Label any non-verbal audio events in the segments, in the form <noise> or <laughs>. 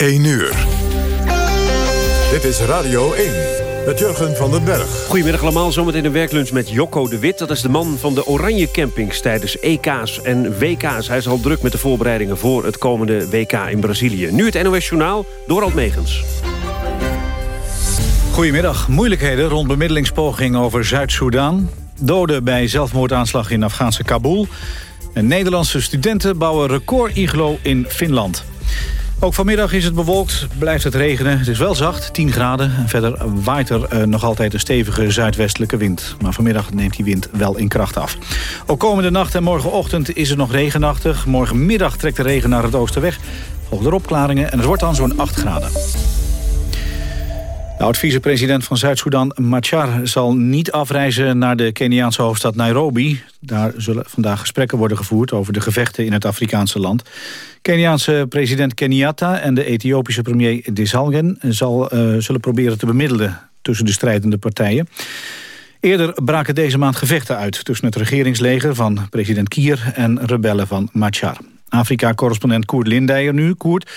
1 uur. Dit is Radio 1 met Jurgen van den Berg. Goedemiddag allemaal, zometeen een werklunch met Jocko de Wit. Dat is de man van de Oranje Campings tijdens EK's en WK's. Hij is al druk met de voorbereidingen voor het komende WK in Brazilië. Nu het NOS Journaal, Dorald Megens. Goedemiddag. Moeilijkheden rond bemiddelingspoging over Zuid-Soedan. Doden bij zelfmoordaanslag in Afghaanse Kabul. En Nederlandse studenten bouwen record-iglo in Finland. Ook vanmiddag is het bewolkt, blijft het regenen. Het is wel zacht, 10 graden. Verder waait er uh, nog altijd een stevige zuidwestelijke wind. Maar vanmiddag neemt die wind wel in kracht af. Ook komende nacht en morgenochtend is het nog regenachtig. Morgenmiddag trekt de regen naar het oosten weg. Volgen er opklaringen en het wordt dan zo'n 8 graden. De oud-vicepresident van Zuid-Soedan, Machar, zal niet afreizen naar de Keniaanse hoofdstad Nairobi. Daar zullen vandaag gesprekken worden gevoerd over de gevechten in het Afrikaanse land. Keniaanse president Kenyatta en de Ethiopische premier Desalgen zal, uh, zullen proberen te bemiddelen tussen de strijdende partijen. Eerder braken deze maand gevechten uit tussen het regeringsleger van president Kier en rebellen van Machar. Afrika-correspondent Koert Lindijer nu. Koert,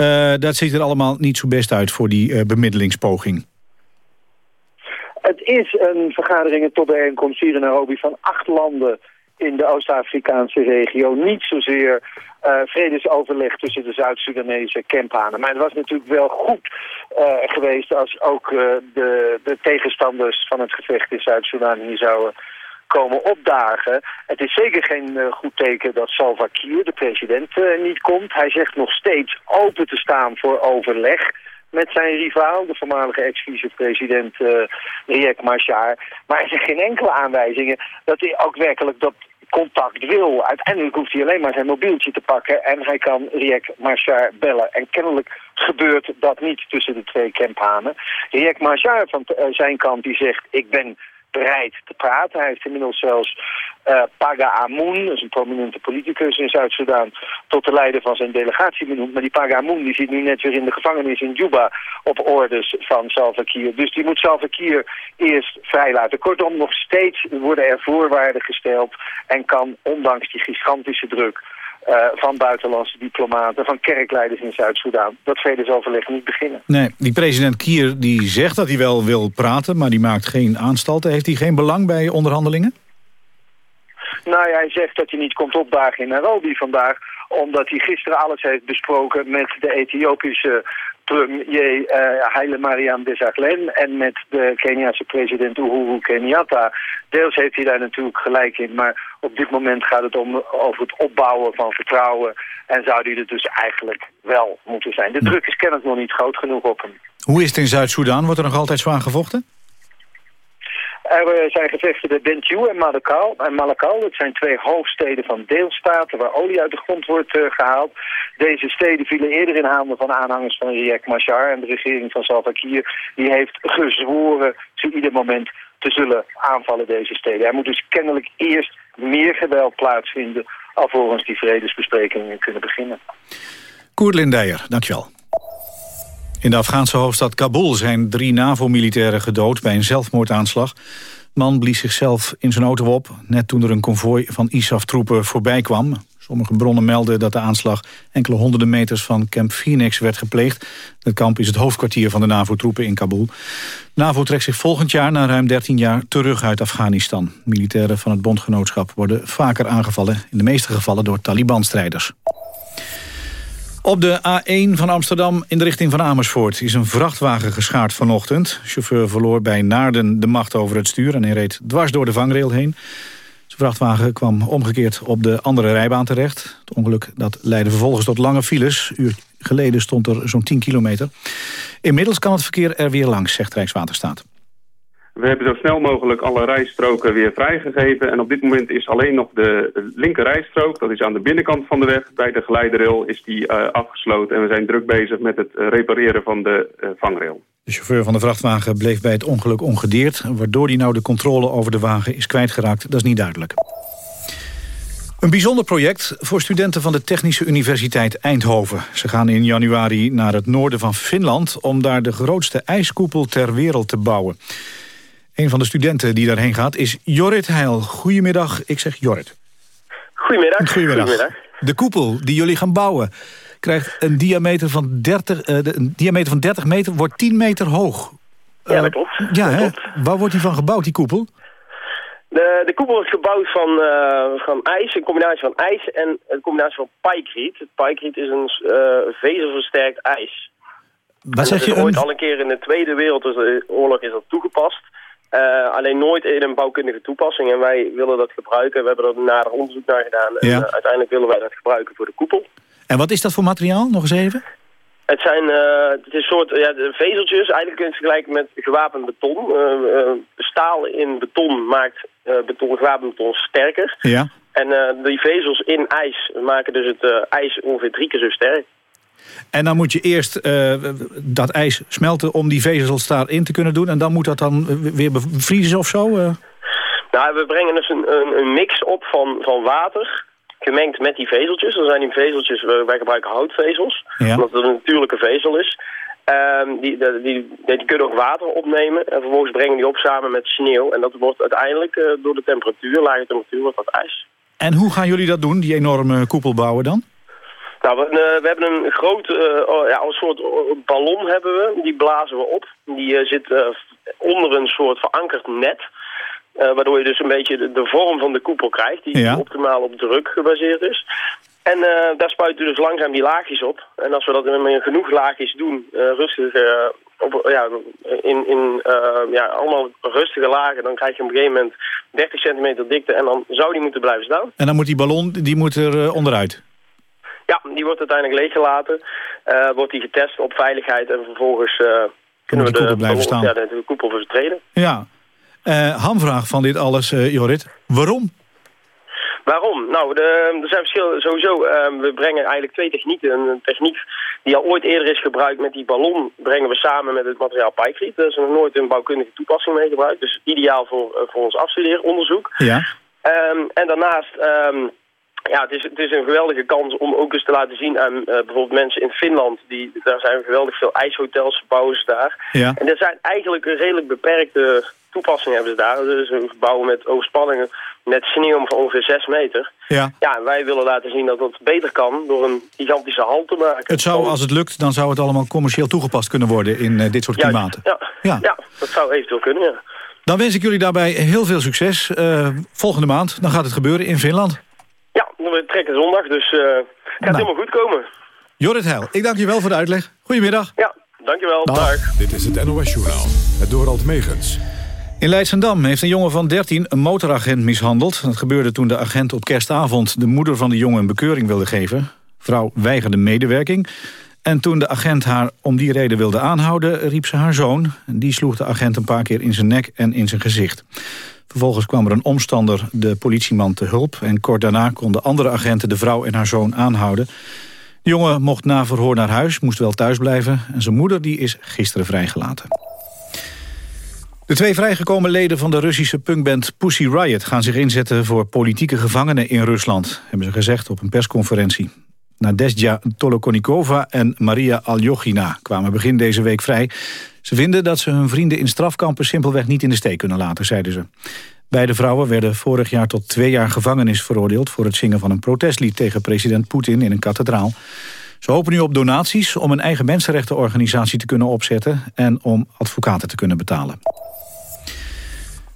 uh, dat ziet er allemaal niet zo best uit voor die uh, bemiddelingspoging. Het is een vergadering, een topbijeenkomst hier in Nairobi van acht landen in de Oost-Afrikaanse regio. Niet zozeer uh, vredesoverleg tussen de Zuid-Soedanese campanen. Maar het was natuurlijk wel goed geweest als ook de, de tegenstanders van het gevecht in Zuid-Soedan hier zouden komen opdagen. Het is zeker geen uh, goed teken dat Salva Kiir, de president, uh, niet komt. Hij zegt nog steeds open te staan voor overleg met zijn rivaal, de voormalige ex-vicepresident uh, Riek Machar. Maar hij zegt geen enkele aanwijzingen dat hij ook werkelijk dat contact wil. Uiteindelijk hoeft hij alleen maar zijn mobieltje te pakken en hij kan Riek Machar bellen. En kennelijk gebeurt dat niet tussen de twee campanen. Riek Machar van zijn kant die zegt ik ben bereid te praten. Hij heeft inmiddels zelfs uh, Paga Amun, dat is een prominente politicus in Zuid-Soedan, tot de leider van zijn delegatie benoemd. Maar die Paga Amun die zit nu net weer in de gevangenis in Juba op orders van Salva Kiir. Dus die moet Salva Kiir eerst vrijlaten. Kortom, nog steeds worden er voorwaarden gesteld en kan, ondanks die gigantische druk, uh, van buitenlandse diplomaten, van kerkleiders in Zuid-Soedan. Dat vredesoverleg niet beginnen. Nee, die president Kier die zegt dat hij wel wil praten, maar die maakt geen aanstalten. Heeft hij geen belang bij onderhandelingen? Nou ja, hij zegt dat hij niet komt opdagen in Nairobi vandaag omdat hij gisteren alles heeft besproken met de Ethiopische premier uh, Haile Mariam Desalegn en met de Keniaanse president Uhuru Kenyatta. Deels heeft hij daar natuurlijk gelijk in, maar op dit moment gaat het om over het opbouwen van vertrouwen en zou hij er dus eigenlijk wel moeten zijn. De druk is kennelijk nog niet groot genoeg op hem. Hoe is het in Zuid-Soedan? Wordt er nog altijd zwaar gevochten? Er zijn gevechten bij Bentiu en Malakal. En Malakal, dat zijn twee hoofdsteden van deelstaten waar olie uit de grond wordt uh, gehaald. Deze steden vielen eerder in handen van aanhangers van Riek Machar. En de regering van Salva Kiir die heeft gezworen ze ieder moment te zullen aanvallen deze steden. Er moet dus kennelijk eerst meer geweld plaatsvinden alvorens die vredesbesprekingen kunnen beginnen. Koert Lindeyer, dankjewel. In de Afghaanse hoofdstad Kabul zijn drie NAVO-militairen gedood bij een zelfmoordaanslag. De man blies zichzelf in zijn auto op, net toen er een konvooi van ISAF-troepen voorbij kwam. Sommige bronnen melden dat de aanslag enkele honderden meters van Camp Phoenix werd gepleegd. Het kamp is het hoofdkwartier van de NAVO-troepen in Kabul. NAVO trekt zich volgend jaar, na ruim 13 jaar, terug uit Afghanistan. Militairen van het bondgenootschap worden vaker aangevallen, in de meeste gevallen door Taliban-strijders. Op de A1 van Amsterdam in de richting van Amersfoort is een vrachtwagen geschaard vanochtend. Chauffeur verloor bij Naarden de macht over het stuur en hij reed dwars door de vangrail heen. De vrachtwagen kwam omgekeerd op de andere rijbaan terecht. Het ongeluk dat leidde vervolgens tot lange files. Een uur geleden stond er zo'n 10 kilometer. Inmiddels kan het verkeer er weer langs, zegt Rijkswaterstaat. We hebben zo snel mogelijk alle rijstroken weer vrijgegeven. En op dit moment is alleen nog de linker rijstrook, dat is aan de binnenkant van de weg. Bij de geleiderrail is die uh, afgesloten en we zijn druk bezig met het repareren van de uh, vangrail. De chauffeur van de vrachtwagen bleef bij het ongeluk ongedeerd. Waardoor hij nou de controle over de wagen is kwijtgeraakt, dat is niet duidelijk. Een bijzonder project voor studenten van de Technische Universiteit Eindhoven. Ze gaan in januari naar het noorden van Finland... om daar de grootste ijskoepel ter wereld te bouwen. Een van de studenten die daarheen gaat is Jorrit Heil. Goedemiddag, ik zeg Jorrit. Goedemiddag. Goedemiddag. De koepel die jullie gaan bouwen. krijgt een diameter van 30, uh, een diameter van 30 meter, wordt 10 meter hoog. Ja, dat klopt. Ja, dat hè? klopt. Waar wordt die van gebouwd, die koepel? De, de koepel is gebouwd van, uh, van ijs, een combinatie van ijs en een combinatie van pijkriet. Pijkriet is een vezelversterkt ijs. Wat zeg je? Ooit al een keer in de Tweede Wereldoorlog is dat toegepast. Uh, alleen nooit in een bouwkundige toepassing. En wij willen dat gebruiken. We hebben er nader onderzoek naar gedaan. Ja. En uiteindelijk willen wij dat gebruiken voor de koepel. En wat is dat voor materiaal? Nog eens even. Het zijn uh, het is een soort ja, vezeltjes. Eigenlijk kun je het vergelijken met gewapend beton. Staal in beton maakt beton, gewapend beton sterker. Ja. En die vezels in ijs maken dus het ijs ongeveer drie keer zo sterk. En dan moet je eerst uh, dat ijs smelten om die vezels daarin te kunnen doen. En dan moet dat dan weer bevriezen of zo? Uh? Nou, we brengen dus een, een, een, mix op van, van water gemengd met die vezeltjes. Dan zijn die vezeltjes, wij gebruiken houtvezels, ja. omdat het een natuurlijke vezel is. Um, die, die, die, die, kunnen ook water opnemen en vervolgens brengen die op samen met sneeuw. En dat wordt uiteindelijk uh, door de temperatuur, lage temperatuur, wordt dat ijs. En hoe gaan jullie dat doen, die enorme koepel bouwen dan? Nou, we, uh, we, hebben een groot, uh, ja, een soort ballon hebben we. Die blazen we op. Die uh, zit onder een soort verankerd net. waardoor je dus een beetje de, de, vorm van de koepel krijgt. Die ja. optimaal op druk gebaseerd is. En daar spuiten we dus langzaam die laagjes op. En als we dat met genoeg laagjes doen, rustig, op, ja, in, in ja, allemaal rustige lagen, dan krijg je op een gegeven moment 30 centimeter dikte. En dan zou die moeten blijven staan. En dan moet die ballon, die moet er onderuit? Ja, die wordt uiteindelijk leeggelaten. Uh, wordt die getest op veiligheid en vervolgens uh, kunnen we de, blijven staan. Ja, de, de koepel vertreden. Ja. Uh, hamvraag van dit alles, Jorrit. Waarom? Waarom? Nou, de, er zijn verschillen. Sowieso, we brengen eigenlijk twee technieken. Een techniek die al ooit eerder is gebruikt met die ballon... brengen we samen met het materiaal pijkriet. Daar is nog nooit een bouwkundige toepassing mee gebruikt. Dus ideaal voor, voor ons afstudeeronderzoek. Ja. Um, en daarnaast... Um, ja, het is, het is een geweldige kans om ook eens te laten zien aan uh, bijvoorbeeld mensen in Finland. Die, daar zijn geweldig veel ijshotels, bouwen ze daar. Ja. En er zijn eigenlijk een redelijk beperkte toepassingen hebben ze daar. Dus een gebouw met oogspanningen met sneeuw van ongeveer 6 meter. Ja. Ja, en wij willen laten zien dat dat beter kan door een gigantische hal te maken. Het zou, als het lukt, dan zou het allemaal commercieel toegepast kunnen worden in uh, dit soort Juist, klimaten. Ja, Ja. ja. dat zou eventueel kunnen, ja. Dan wens ik jullie daarbij heel veel succes. Uh, volgende maand, dan gaat het gebeuren in Finland. We trekken zondag, dus uh, het gaat Nou. helemaal goed komen. Jorrit Heil, ik dank je wel voor de uitleg. Goedemiddag. Ja, dankjewel. Dag. Dag. Dit is het NOS-journaal. Het Dorald Megens. In Leidsendam heeft een jongen van 13 een motoragent mishandeld. Dat gebeurde toen de agent op kerstavond de moeder van de jongen een bekeuring wilde geven. Vrouw weigerde medewerking. En toen de agent haar om die reden wilde aanhouden, riep ze haar zoon. Die sloeg de agent een paar keer in zijn nek en in zijn gezicht. Vervolgens kwam er een omstander de politieman te hulp... en kort daarna konden andere agenten de vrouw en haar zoon aanhouden. De jongen mocht na verhoor naar huis, moest wel thuis blijven... en zijn moeder die is gisteren vrijgelaten. De twee vrijgekomen leden van de Russische punkband Pussy Riot... gaan zich inzetten voor politieke gevangenen in Rusland... hebben ze gezegd op een persconferentie. Nadezhda Tolokonikova en Maria Aljochina kwamen begin deze week vrij. Ze vinden dat ze hun vrienden in strafkampen simpelweg niet in de steek kunnen laten, zeiden ze. Beide vrouwen werden vorig jaar tot twee jaar gevangenis veroordeeld... voor het zingen van een protestlied tegen president Poetin in een kathedraal. Ze hopen nu op donaties om een eigen mensenrechtenorganisatie te kunnen opzetten... en om advocaten te kunnen betalen.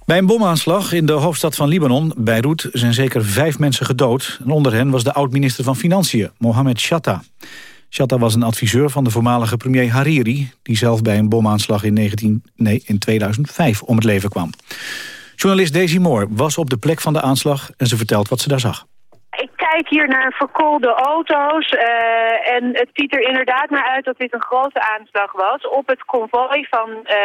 Bij een bomaanslag in de hoofdstad van Libanon, Beirut, zijn zeker vijf mensen gedood. En onder hen was de oud-minister van Financiën, Mohamed Shatta. Shatta was een adviseur van de voormalige premier Hariri... die zelf bij een bomaanslag in, 19, nee, in 2005 om het leven kwam. Journalist Daisy Moore was op de plek van de aanslag... en ze vertelt wat ze daar zag. Ik kijk hier naar verkoolde auto's uh, en het ziet er inderdaad naar uit dat dit een grote aanslag was op het konvooi van uh,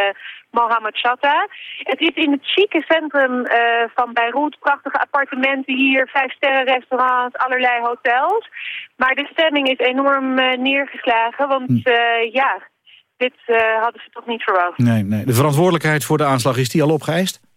Mohammed Shatta. Het is in het chique centrum uh, van Beirut, prachtige appartementen hier, vijf sterren restaurants, allerlei hotels. Maar de stemming is enorm neergeslagen, want hm. ja, dit hadden ze toch niet verwacht. Nee, nee. De verantwoordelijkheid voor de aanslag, is die al opgeëist?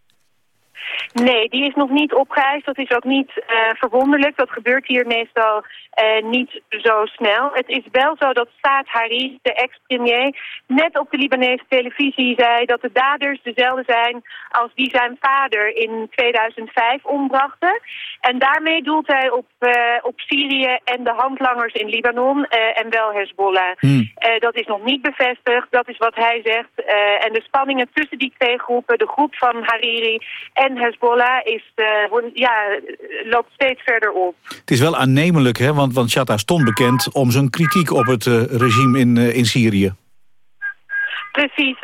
Nee, die is nog niet opgeëist. Dat is ook niet uh, verwonderlijk. Dat gebeurt hier meestal uh, niet zo snel. Het is wel zo dat Saad Hariri, de ex-premier, net op de Libanese televisie zei dat de daders dezelfde zijn als die zijn vader in 2005 ombrachten. En daarmee doelt hij op, uh, op Syrië en de handlangers in Libanon en wel Hezbollah. Hmm. dat is nog niet bevestigd, dat is wat hij zegt. en de spanningen tussen die twee groepen, de groep van Hariri en Hezbollah, is, ja, loopt steeds verder op. Het is wel aannemelijk, hè? want, want Shatta stond bekend om zijn kritiek op het uh, regime in, uh, in Syrië. Precies.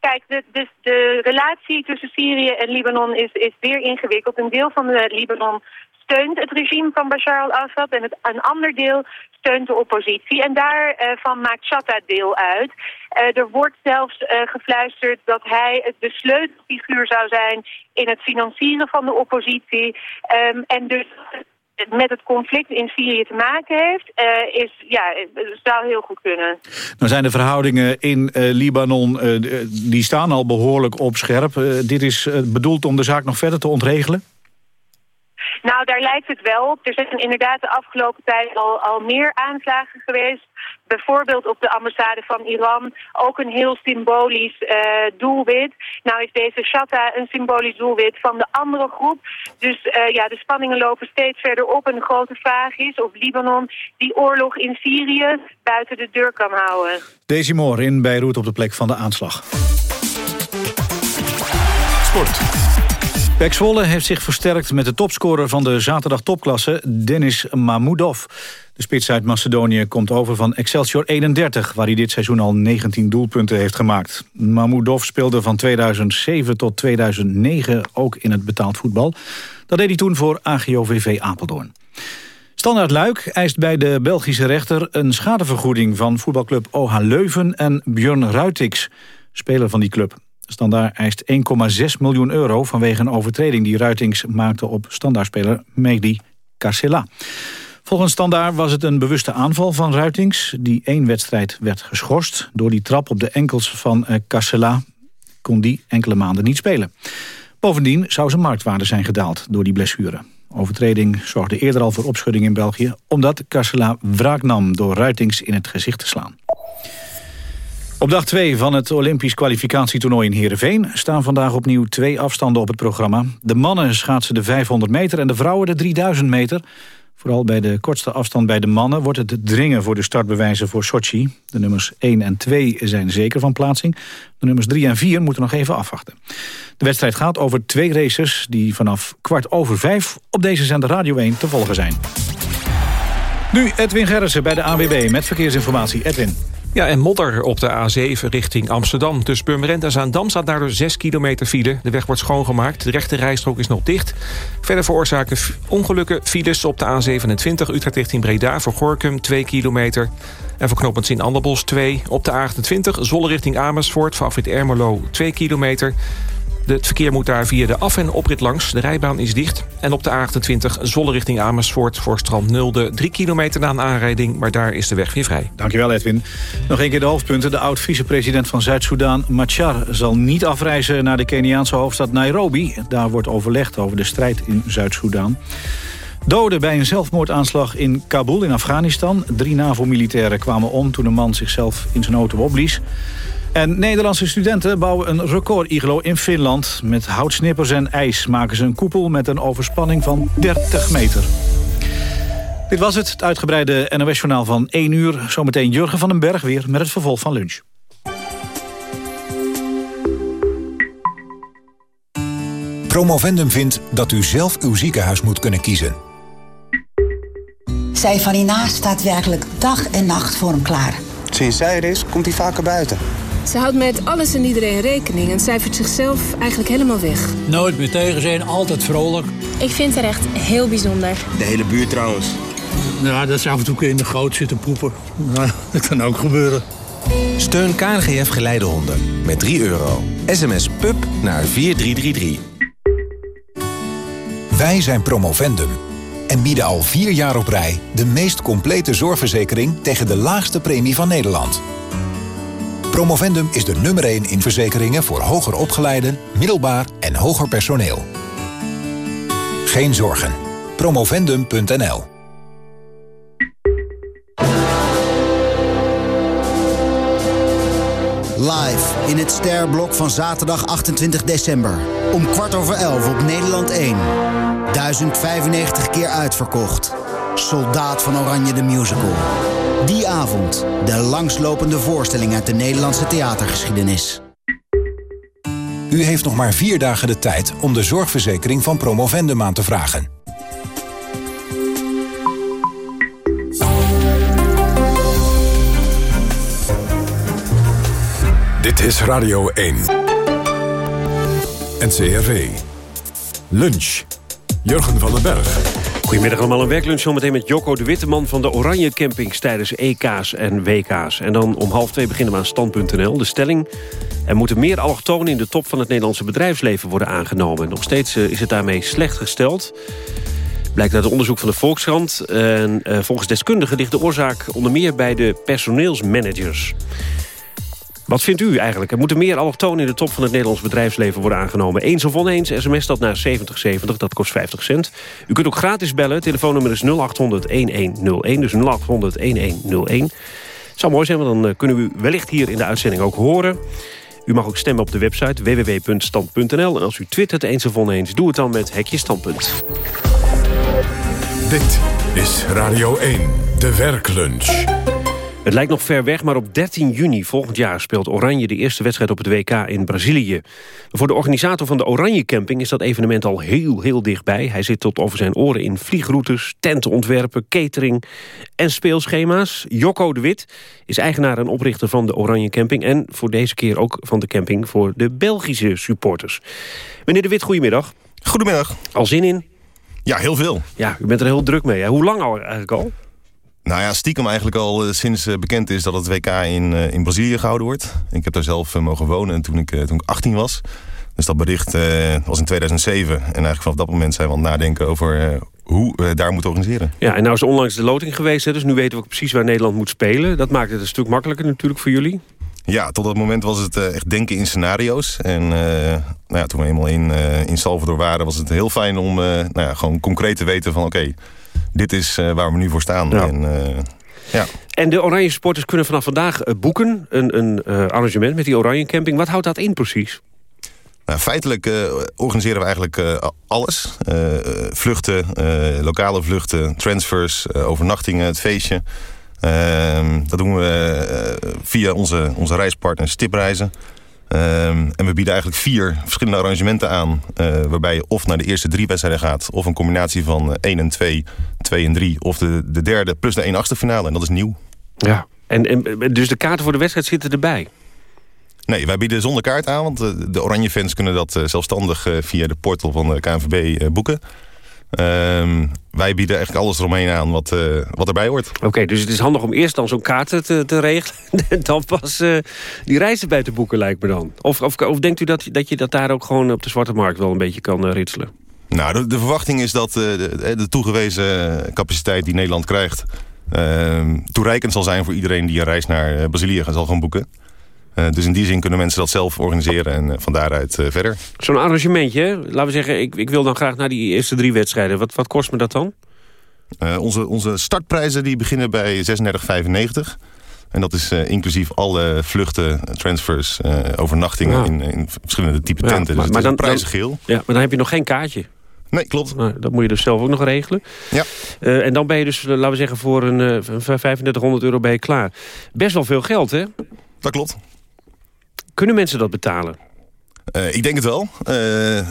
Kijk, de, de, de, relatie tussen Syrië en Libanon is, is zeer ingewikkeld. Een deel van de Libanon steunt het regime van Bashar al-Assad en het, een ander deel steunt de oppositie. En daarvan uh, maakt Shatta deel uit. Uh, er wordt zelfs uh, gefluisterd dat hij de sleutelfiguur zou zijn in het financieren van de oppositie. Um, en dus met het conflict in Syrië te maken heeft, is, ja, zou heel goed kunnen. Nou zijn de verhoudingen in Libanon, die staan al behoorlijk op scherp. dit is bedoeld om de zaak nog verder te ontregelen? Nou, daar lijkt het wel op. Er zijn inderdaad de afgelopen tijd al, al meer aanslagen geweest. Bijvoorbeeld op de ambassade van Iran. Ook een heel symbolisch uh, doelwit. Nou is deze Shatta een symbolisch doelwit van de andere groep. Dus uh, ja, de spanningen lopen steeds verder op. En de grote vraag is of Libanon die oorlog in Syrië buiten de deur kan houden. Daisy Moore in Beirut op de plek van de aanslag. Sport. Pek heeft zich versterkt met de topscorer van de zaterdag topklasse, Dennis Mahmoudov. De spits uit Macedonië komt over van Excelsior 31... waar hij dit seizoen al 19 doelpunten heeft gemaakt. Mahmoudov speelde van 2007 tot 2009 ook in het betaald voetbal. Dat deed hij toen voor AGOVV Apeldoorn. Standaard Luik eist bij de Belgische rechter een schadevergoeding... van voetbalclub OH Leuven en Björn Ruitiks, speler van die club. Standaard eist 1,6 miljoen euro vanwege een overtreding die Ruitings maakte op standaardspeler Mehdi Carcela. Volgens Standaard was het een bewuste aanval van Ruitings... die één wedstrijd werd geschorst. Door die trap op de enkels van Carcela kon die enkele maanden niet spelen. Bovendien zou zijn marktwaarde zijn gedaald door die blessure. Overtreding zorgde eerder al voor opschudding in België... omdat Carcela wraak nam door Ruitings in het gezicht te slaan. Op dag 2 van het Olympisch kwalificatietoernooi in Heerenveen... staan vandaag opnieuw twee afstanden op het programma. De mannen schaatsen de 500 meter en de vrouwen de 3000 meter. Vooral bij de kortste afstand bij de mannen wordt het dringen voor de startbewijzen voor Sochi. De nummers 1 en 2 zijn zeker van plaatsing. De nummers 3 en 4 moeten nog even afwachten. De wedstrijd gaat over twee races die vanaf kwart over vijf op deze zender Radio 1 te volgen zijn. Nu Edwin Gerritsen bij de AWB met verkeersinformatie. Edwin. Ja, en modder op de A7 richting Amsterdam. Tussen Purmerend en Zaandam staat daardoor 6 kilometer file. De weg wordt schoongemaakt. De rechte rijstrook is nog dicht. Verder veroorzaken ongelukken files op de A27 Utrecht richting Breda... voor Gorkum 2 kilometer. En voor knooppunt in Anderbos 2. Op de A28 Zolle richting Amersfoort... voor afrit Ermelo 2 kilometer. Het verkeer moet daar via de af- en oprit langs. De rijbaan is dicht. En op de A28 Zolle richting Amersfoort voor strand Nulde. Drie kilometer na een aanrijding, maar daar is de weg weer vrij. Dankjewel Edwin. Nog een keer de hoofdpunten. De oud-vicepresident van Zuid-Soedan, Machar... zal niet afreizen naar de Keniaanse hoofdstad Nairobi. Daar wordt overlegd over de strijd in Zuid-Soedan. Doden bij een zelfmoordaanslag in Kabul in Afghanistan. Drie NAVO-militairen kwamen om toen een man zichzelf in zijn auto opblies. En Nederlandse studenten bouwen een record-iglo in Finland. Met houtsnippers en ijs maken ze een koepel met een overspanning van 30 meter. Dit was het, het uitgebreide NOS-journaal van 1 uur. Zometeen Jurgen van den Berg weer met het vervolg van lunch. Promovendum vindt dat u zelf uw ziekenhuis moet kunnen kiezen. Zij van hierna staat werkelijk dag en nacht voor hem klaar. Sinds zij er is, komt hij vaker buiten. Ze houdt met alles en iedereen rekening en cijfert zichzelf eigenlijk helemaal weg. Nooit meer tegen zijn, altijd vrolijk. Ik vind haar echt heel bijzonder. De hele buurt trouwens. Ja, dat ze af en toe in de goot zitten poepen. Nou, dat kan ook gebeuren. Steun KNGF Geleidehonden met 3 euro. SMS PUB naar 4333. Wij zijn Promovendum en bieden al vier jaar op rij... de meest complete zorgverzekering tegen de laagste premie van Nederland. Promovendum is de nummer 1 in verzekeringen voor hoger opgeleiden, middelbaar en hoger personeel. geen zorgen. Promovendum.nl Live in het Sterblok van zaterdag 28 december. Om kwart over elf op Nederland 1. 1095 keer uitverkocht. Soldaat van Oranje de Musical. Die avond de langslopende voorstelling uit de Nederlandse theatergeschiedenis. U heeft nog maar vier dagen de tijd om de zorgverzekering van Promovendum aan te vragen. Dit is Radio 1. NCRV. Lunch. Jurgen van den Berg. Goedemiddag allemaal, een werklunch zometeen met Jocko de Witte man van de Oranje Campings tijdens EK's en WK's. En dan om half twee beginnen we aan stand.nl. De stelling, er moeten meer allochtonen in de top van het Nederlandse bedrijfsleven worden aangenomen. Nog steeds eh, is het daarmee slecht gesteld. Blijkt uit onderzoek van de Volkskrant. En uh, volgens deskundigen ligt de oorzaak onder meer bij de personeelsmanagers. Wat vindt u eigenlijk? Er moeten meer allochtonen in de top van het Nederlands bedrijfsleven worden aangenomen. Eens of oneens, sms dat naar 7070, dat kost 50 cent. U kunt ook gratis bellen, telefoonnummer is 0800-1101, dus 0800-1101. Het zou mooi zijn, want dan eh, kunnen we u wellicht hier in de uitzending ook horen. U mag ook stemmen op de website www.stand.nl. En als u twittert eens of oneens, doe het dan met Hekje Standpunt. Dit is Radio 1, de werklunch. Het lijkt nog ver weg, maar op 13 juni volgend jaar speelt Oranje de eerste wedstrijd op het WK in Brazilië. Voor de organisator van de Oranje Camping is dat evenement al heel, heel dichtbij. Hij zit tot over zijn oren in vliegroutes, tentenontwerpen, catering en speelschema's. Jocko de Wit is eigenaar en oprichter van de Oranje Camping en voor deze keer ook van de camping voor de Belgische supporters. Meneer de Wit, goedemiddag. Goedemiddag. Al zin in? Ja, heel veel. Ja, u bent er heel druk mee. Hè? Hoe lang al eigenlijk al? Nou ja, stiekem eigenlijk al sinds bekend is dat het WK in, in Brazilië gehouden wordt. Ik heb daar zelf mogen wonen toen ik, toen ik 18 was. Dus dat bericht was in 2007. En eigenlijk vanaf dat moment zijn we aan het nadenken over hoe we daar moeten organiseren. Ja, en nou is onlangs de loting geweest, hè, dus nu weten we ook precies waar Nederland moet spelen. Dat maakt het een stuk makkelijker natuurlijk voor jullie. Ja, tot dat moment was het echt denken in scenario's. En uh, nou ja, toen we eenmaal in, uh, in Salvador waren, was het heel fijn om uh, nou ja, gewoon concreet te weten van oké, okay, dit is waar we nu voor staan. Ja. En, ja. en de Oranje supporters kunnen vanaf vandaag boeken, een, een arrangement met die Oranje camping. Wat houdt dat in precies? Nou, feitelijk uh, organiseren we eigenlijk uh, alles. Vluchten, lokale vluchten, transfers, overnachtingen, het feestje. Ehm, dat doen we via onze, onze reispartner Stipreizen. Um, en we bieden eigenlijk vier verschillende arrangementen aan... waarbij je of naar de eerste drie wedstrijden gaat... of een combinatie van 1 en 2, 2 en 3... of de, de derde plus de 1 achtste finale. En dat is nieuw. Ja, en, en dus de kaarten voor de wedstrijd zitten erbij? Nee, wij bieden zonder kaart aan, want de Oranje fans kunnen dat zelfstandig via de portal van de KNVB boeken. Um, wij bieden eigenlijk alles eromheen aan wat, uh, wat erbij hoort. Oké, okay, dus het is handig om eerst dan zo'n kaart te, te regelen... <laughs> en dan pas uh, die reizen bij te boeken, lijkt me dan. Of, of, of denkt u dat, dat je dat daar ook gewoon op de zwarte markt wel een beetje kan uh, ritselen? Nou, de, de, verwachting is dat de, de toegewezen capaciteit die Nederland krijgt... Ehm, toereikend zal zijn voor iedereen die een reis naar Brazilië zal gaan boeken. Uh, dus in die zin kunnen mensen dat zelf organiseren en uh, van daaruit uh, verder. Zo'n arrangementje, laten we zeggen, ik, ik wil dan graag naar die eerste drie wedstrijden. Wat, wat kost me dat dan? onze, onze startprijzen die beginnen bij 36,95. En dat is inclusief alle vluchten, transfers, overnachtingen ja. in, in, verschillende type tenten. Ja, maar, dus maar dan, prijzengeel. Ja, maar dan heb je nog geen kaartje. Nee, klopt. Nou, dat moet je dus zelf ook nog regelen. Ja. en dan ben je dus, laten we zeggen, voor een 3500 euro ben je klaar. Best wel veel geld, hè? Dat klopt. Kunnen mensen dat betalen? Uh, ik denk het wel. Uh,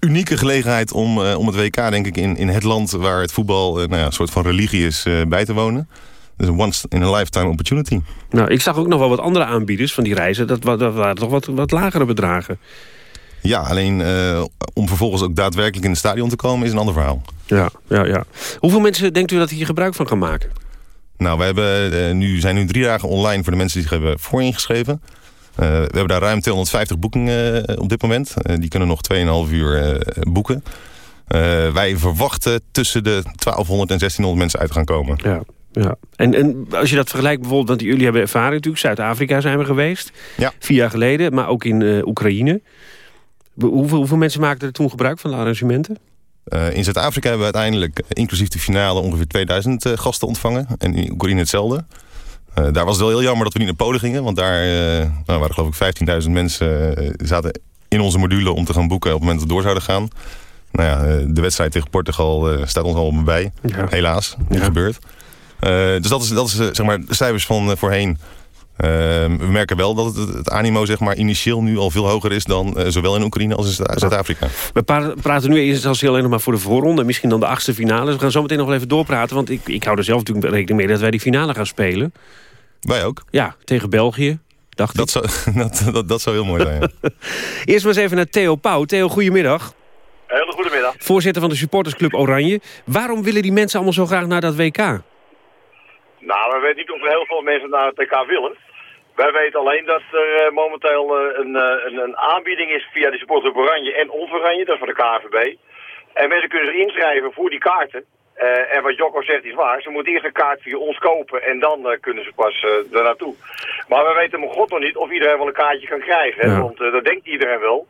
unieke gelegenheid om, om het WK, denk ik, in, in het land waar het voetbal nou ja, een soort van religie is, bij te wonen. Dus een once in a lifetime opportunity. Nou, ik zag ook nog wel wat andere aanbieders van die reizen. Dat, dat waren toch wat, wat lagere bedragen. Ja, alleen om vervolgens ook daadwerkelijk in het stadion te komen is een ander verhaal. Ja, ja, ja. Hoeveel mensen denkt u dat hier gebruik van gaan maken? Nou, we hebben, nu, zijn nu drie dagen online voor de mensen die zich hebben vooringeschreven. Uh, we hebben daar ruim 250 boekingen uh, op dit moment. Uh, die kunnen nog 2,5 uur boeken. wij verwachten tussen de 1200 en 1600 mensen uit te gaan komen. Ja. Ja. En, en als je dat vergelijkt bijvoorbeeld, want jullie hebben ervaring natuurlijk. Zuid-Afrika zijn we geweest, ja. vier jaar geleden. Maar ook in Oekraïne. Hoeveel, hoeveel mensen maakten er toen gebruik van de arrangementen? in Zuid-Afrika hebben we uiteindelijk, inclusief de finale, ongeveer 2000 gasten ontvangen. En in Oekraïne hetzelfde. Daar was het wel heel jammer dat we niet naar Polen gingen. Want daar nou, waren geloof ik 15.000 mensen zaten in onze module om te gaan boeken op het moment dat we door zouden gaan. Nou ja, de wedstrijd tegen Portugal staat ons allemaal bij. Helaas, niet gebeurd. dus dat is, dat is zeg maar, de cijfers van voorheen. Ehm, we merken wel dat het, het, animo zeg maar, initieel nu al veel hoger is... dan uh, zowel in Oekraïne als in Zuid-Afrika. We praten nu eerst als alleen nog maar voor de voorronde... misschien dan de achtste finale. we gaan zo meteen nog wel even doorpraten... want ik, ik hou er zelf natuurlijk rekening mee dat wij die finale gaan spelen. Wij ook? Ja, tegen België. Dacht dat, zou, <laughs> dat, dat, dat, zou heel mooi zijn, ja. <laughs> Eerst maar eens even naar Theo Pauw. Theo, goedemiddag. Hele goedemiddag. Voorzitter van de supportersclub Oranje. Waarom willen die mensen allemaal zo graag naar dat WK? Nou, we weten niet of er heel veel mensen naar het WK willen. Wij weten alleen dat er eh, momenteel eh, een, eh, een, een, aanbieding is via de supporter Oranje en Oranje, dat is van de KVB. En mensen kunnen zich inschrijven voor die kaarten. en wat Jocko zegt is waar, ze moeten eerst een kaart via ons kopen en dan kunnen ze pas uh, er naartoe. Maar we weten mijn god nog niet of iedereen wel een kaartje kan krijgen, want dat denkt iedereen wel.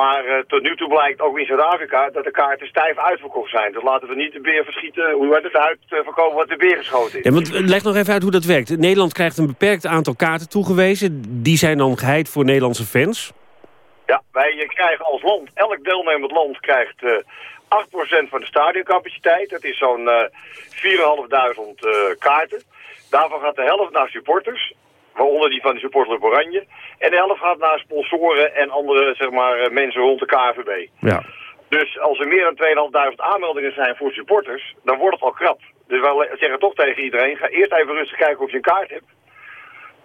Maar uh, tot nu toe blijkt ook in Zuid-Afrika dat de kaarten stijf uitverkocht zijn. Dus laten we niet de beer verschieten, hoe wordt het uitverkopen uh, wat de beer geschoten is. Ja, want leg nog even uit hoe dat werkt. Nederland krijgt een beperkt aantal kaarten toegewezen. Die zijn dan geheid voor Nederlandse fans? Ja, wij krijgen als land, elk deelnemend land krijgt uh, eh, 8% van de stadioncapaciteit. Dat is zo'n 4.500 kaarten. Daarvan gaat de helft naar supporters waaronder die van de supporter Oranje. En de helft gaat naar sponsoren en andere zeg maar, eh, mensen rond de KVB. Ja. Dus als er meer dan 2.500 aanmeldingen zijn voor supporters, dan wordt het al krap. Dus wij zeggen toch tegen iedereen, ga eerst even rustig kijken of je een kaart hebt.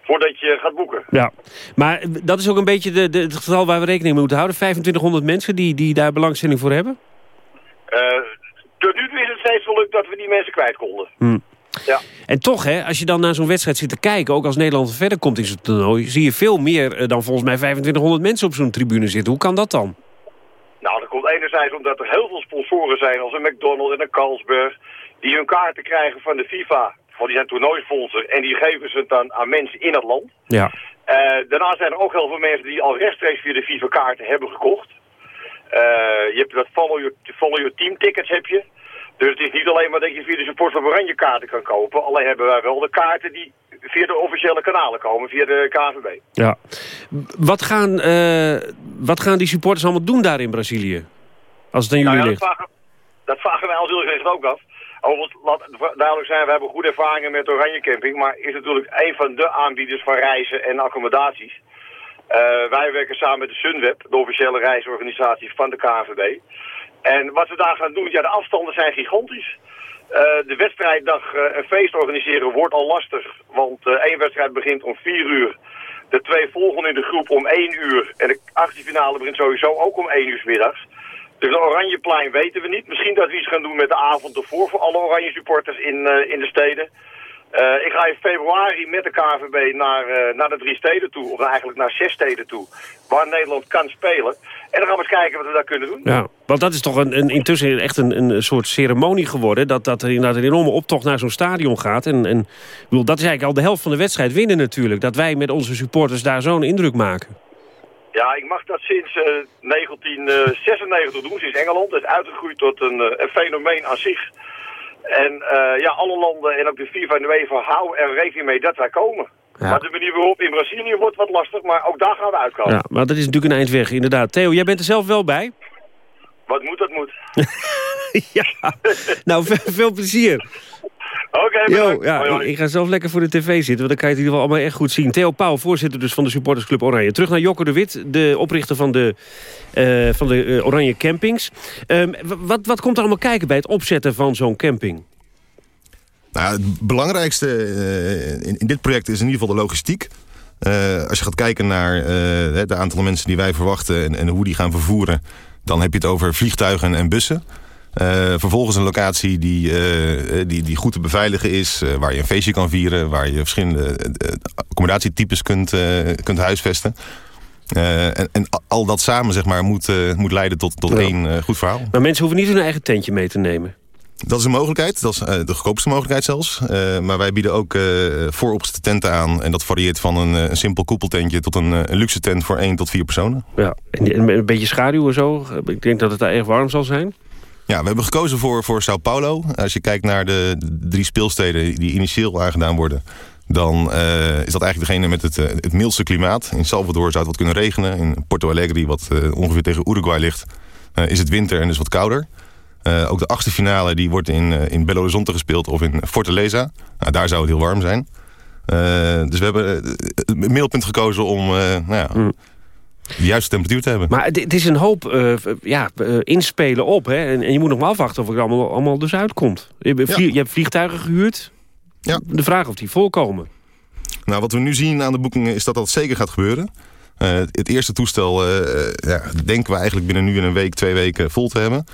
Voordat je gaat boeken. Ja, maar dat is ook een beetje de, de, het getal waar we rekening mee moeten houden. 2500 mensen die, die daar belangstelling voor hebben? Uh, tot nu toe is het steeds gelukt dat we die mensen kwijt konden. Hmm. Ja. En toch, hè, als je dan naar zo'n wedstrijd zit te kijken... ook als Nederland verder komt in zo'n toernooi... zie je veel meer eh, dan volgens mij 2500 mensen op zo'n tribune zitten. Hoe kan dat dan? Nou, dat komt enerzijds omdat er heel veel sponsoren zijn... als een McDonald's en een Carlsberg... die hun kaarten krijgen van de FIFA... want die zijn toernooisponsor... en die geven ze dan aan mensen in het land. Ja. Uh, daarna zijn er ook heel veel mensen die al rechtstreeks via de FIFA kaarten hebben gekocht. Uh, je hebt dat follow your, follow your team tickets heb je... Dus het is niet alleen maar dat je via de support van Oranje kaarten kan kopen. Alleen hebben wij wel de kaarten die via de officiële kanalen komen, via de KVB. Ja. Wat gaan, uh, wat gaan die supporters allemaal doen daar in Brazilië? Als het aan jullie nou ja, ligt. Dat vragen, dat vragen wij als gezegd ook af. Overigens, laat duidelijk zijn, we hebben goede ervaringen met Oranje Camping. Maar is natuurlijk een van de aanbieders van reizen en accommodaties. Uh, wij werken samen met de Sunweb, de officiële reisorganisatie van de KVB. En wat we daar gaan doen, ja, de afstanden zijn gigantisch. Uh, de wedstrijddag uh, een feest organiseren wordt al lastig. Want uh, één wedstrijd begint om vier uur. De twee volgende in de groep om één uur. En de achterfinale begint sowieso ook om één uur middags. Dus een Oranjeplein weten we niet. Misschien dat we iets gaan doen met de avond ervoor voor alle Oranje supporters in, in de steden. Uh, ik ga in februari met de KVB naar, uh, naar de drie steden toe, of eigenlijk naar zes steden toe, waar Nederland kan spelen. En dan gaan we eens kijken wat we daar kunnen doen. Ja, want dat is toch een, een intussen echt een, een soort ceremonie geworden, dat, dat er inderdaad een enorme optocht naar zo'n stadion gaat. En, en bedoel, dat is eigenlijk al de helft van de wedstrijd winnen natuurlijk, dat wij met onze supporters daar zo'n indruk maken. Ja, ik mag dat sinds uh, 1996 doen, sinds Engeland. Het is uitgegroeid tot een, een fenomeen aan zich. En uh, ja, alle landen en ook de FIFA en de UEFA houden er rekening mee dat wij komen. Ja. Maar de manier waarop in Brazilië wordt wat lastig, maar ook daar gaan we uitkomen. Ja, maar dat is natuurlijk een eindweg, inderdaad. Theo, jij bent er zelf wel bij? Wat moet, dat moet. <laughs> ja, nou, <laughs> veel plezier. Oké, okay, ja, ik ga zelf lekker voor de tv zitten, want dan kan je het in ieder geval allemaal echt goed zien. Theo Pauw, voorzitter dus van de supportersclub Oranje. Terug naar Jocko de Wit, de oprichter van de, uh, van de uh, Oranje Campings. Um, wat, wat komt er allemaal kijken bij het opzetten van zo'n camping? Nou, het belangrijkste uh, in, in, dit project is in ieder geval de logistiek. als je gaat kijken naar de aantal mensen die wij verwachten en, en hoe die gaan vervoeren... dan heb je het over vliegtuigen en bussen... Uh, vervolgens een locatie die, uh, die, die goed te beveiligen is. Uh, waar je een feestje kan vieren. Waar je verschillende accommodatietypes kunt, kunt huisvesten. En, en, al dat samen zeg maar, moet, moet leiden tot, tot één goed verhaal. Maar mensen hoeven niet hun eigen tentje mee te nemen. Dat is een mogelijkheid. Dat is de goedkoopste mogelijkheid zelfs. maar wij bieden ook vooropgezette tenten aan. En dat varieert van een, een simpel koepeltentje... tot een, een luxe tent voor één tot vier personen. Ja, en een beetje schaduw en zo. Ik denk dat het daar erg warm zal zijn. Ja, we hebben gekozen voor, voor Sao Paulo. Als je kijkt naar de drie speelsteden die initieel aangedaan worden... dan uh, is dat eigenlijk degene met het, uh, het mildste klimaat. In Salvador zou het wat kunnen regenen. In Porto Alegre, wat uh, ongeveer tegen Uruguay ligt... is het winter en dus wat kouder. ook de achtste finale die wordt in, in Belo Horizonte gespeeld of in Fortaleza. Nou, daar zou het heel warm zijn. dus we hebben het middelpunt gekozen om nou ja, mm de juiste temperatuur te hebben. Maar het is een hoop uh, ja, uh, inspelen op. Hè? En, en, je moet nog maar afwachten of het allemaal, allemaal dus uitkomt. Je, ja. je, hebt vliegtuigen gehuurd. Ja. De vraag of die volkomen. Nou, wat we nu zien aan de boekingen is dat dat zeker gaat gebeuren. Uh, het eerste toestel ja, denken we eigenlijk binnen nu en een week, twee weken vol te hebben.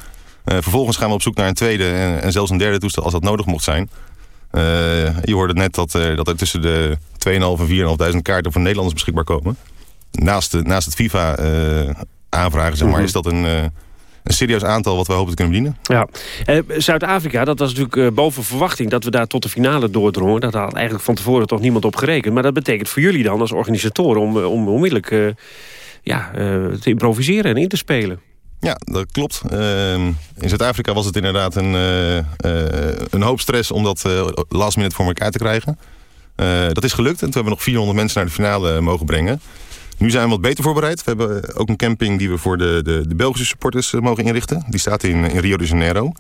vervolgens gaan we op zoek naar een tweede en, en, zelfs een derde toestel als dat nodig mocht zijn. je hoorde net dat, dat er tussen de 2.500 en 4.500 kaarten voor Nederlanders beschikbaar komen naast, de, naast het FIFA uh, aanvragen, zeg maar, mhm. is dat een, uh, een serieus aantal wat we hopen te kunnen bedienen. Ja. Uh, Zuid-Afrika, dat was natuurlijk boven verwachting dat we daar tot de finale doordrongen. Dat had eigenlijk van tevoren toch niemand op gerekend. Maar dat betekent voor jullie dan als organisatoren om, om onmiddellijk ja, te improviseren en in te spelen. Ja, dat klopt. Ehm, in Zuid-Afrika was het inderdaad een, een hoop stress om dat last minute voor elkaar te krijgen. dat is gelukt en toen hebben we nog 400 mensen naar de finale mogen brengen. Nu zijn we wat beter voorbereid. We hebben ook een camping die we voor de, de, de Belgische supporters eh, mogen inrichten. Die staat in, in Rio de Janeiro.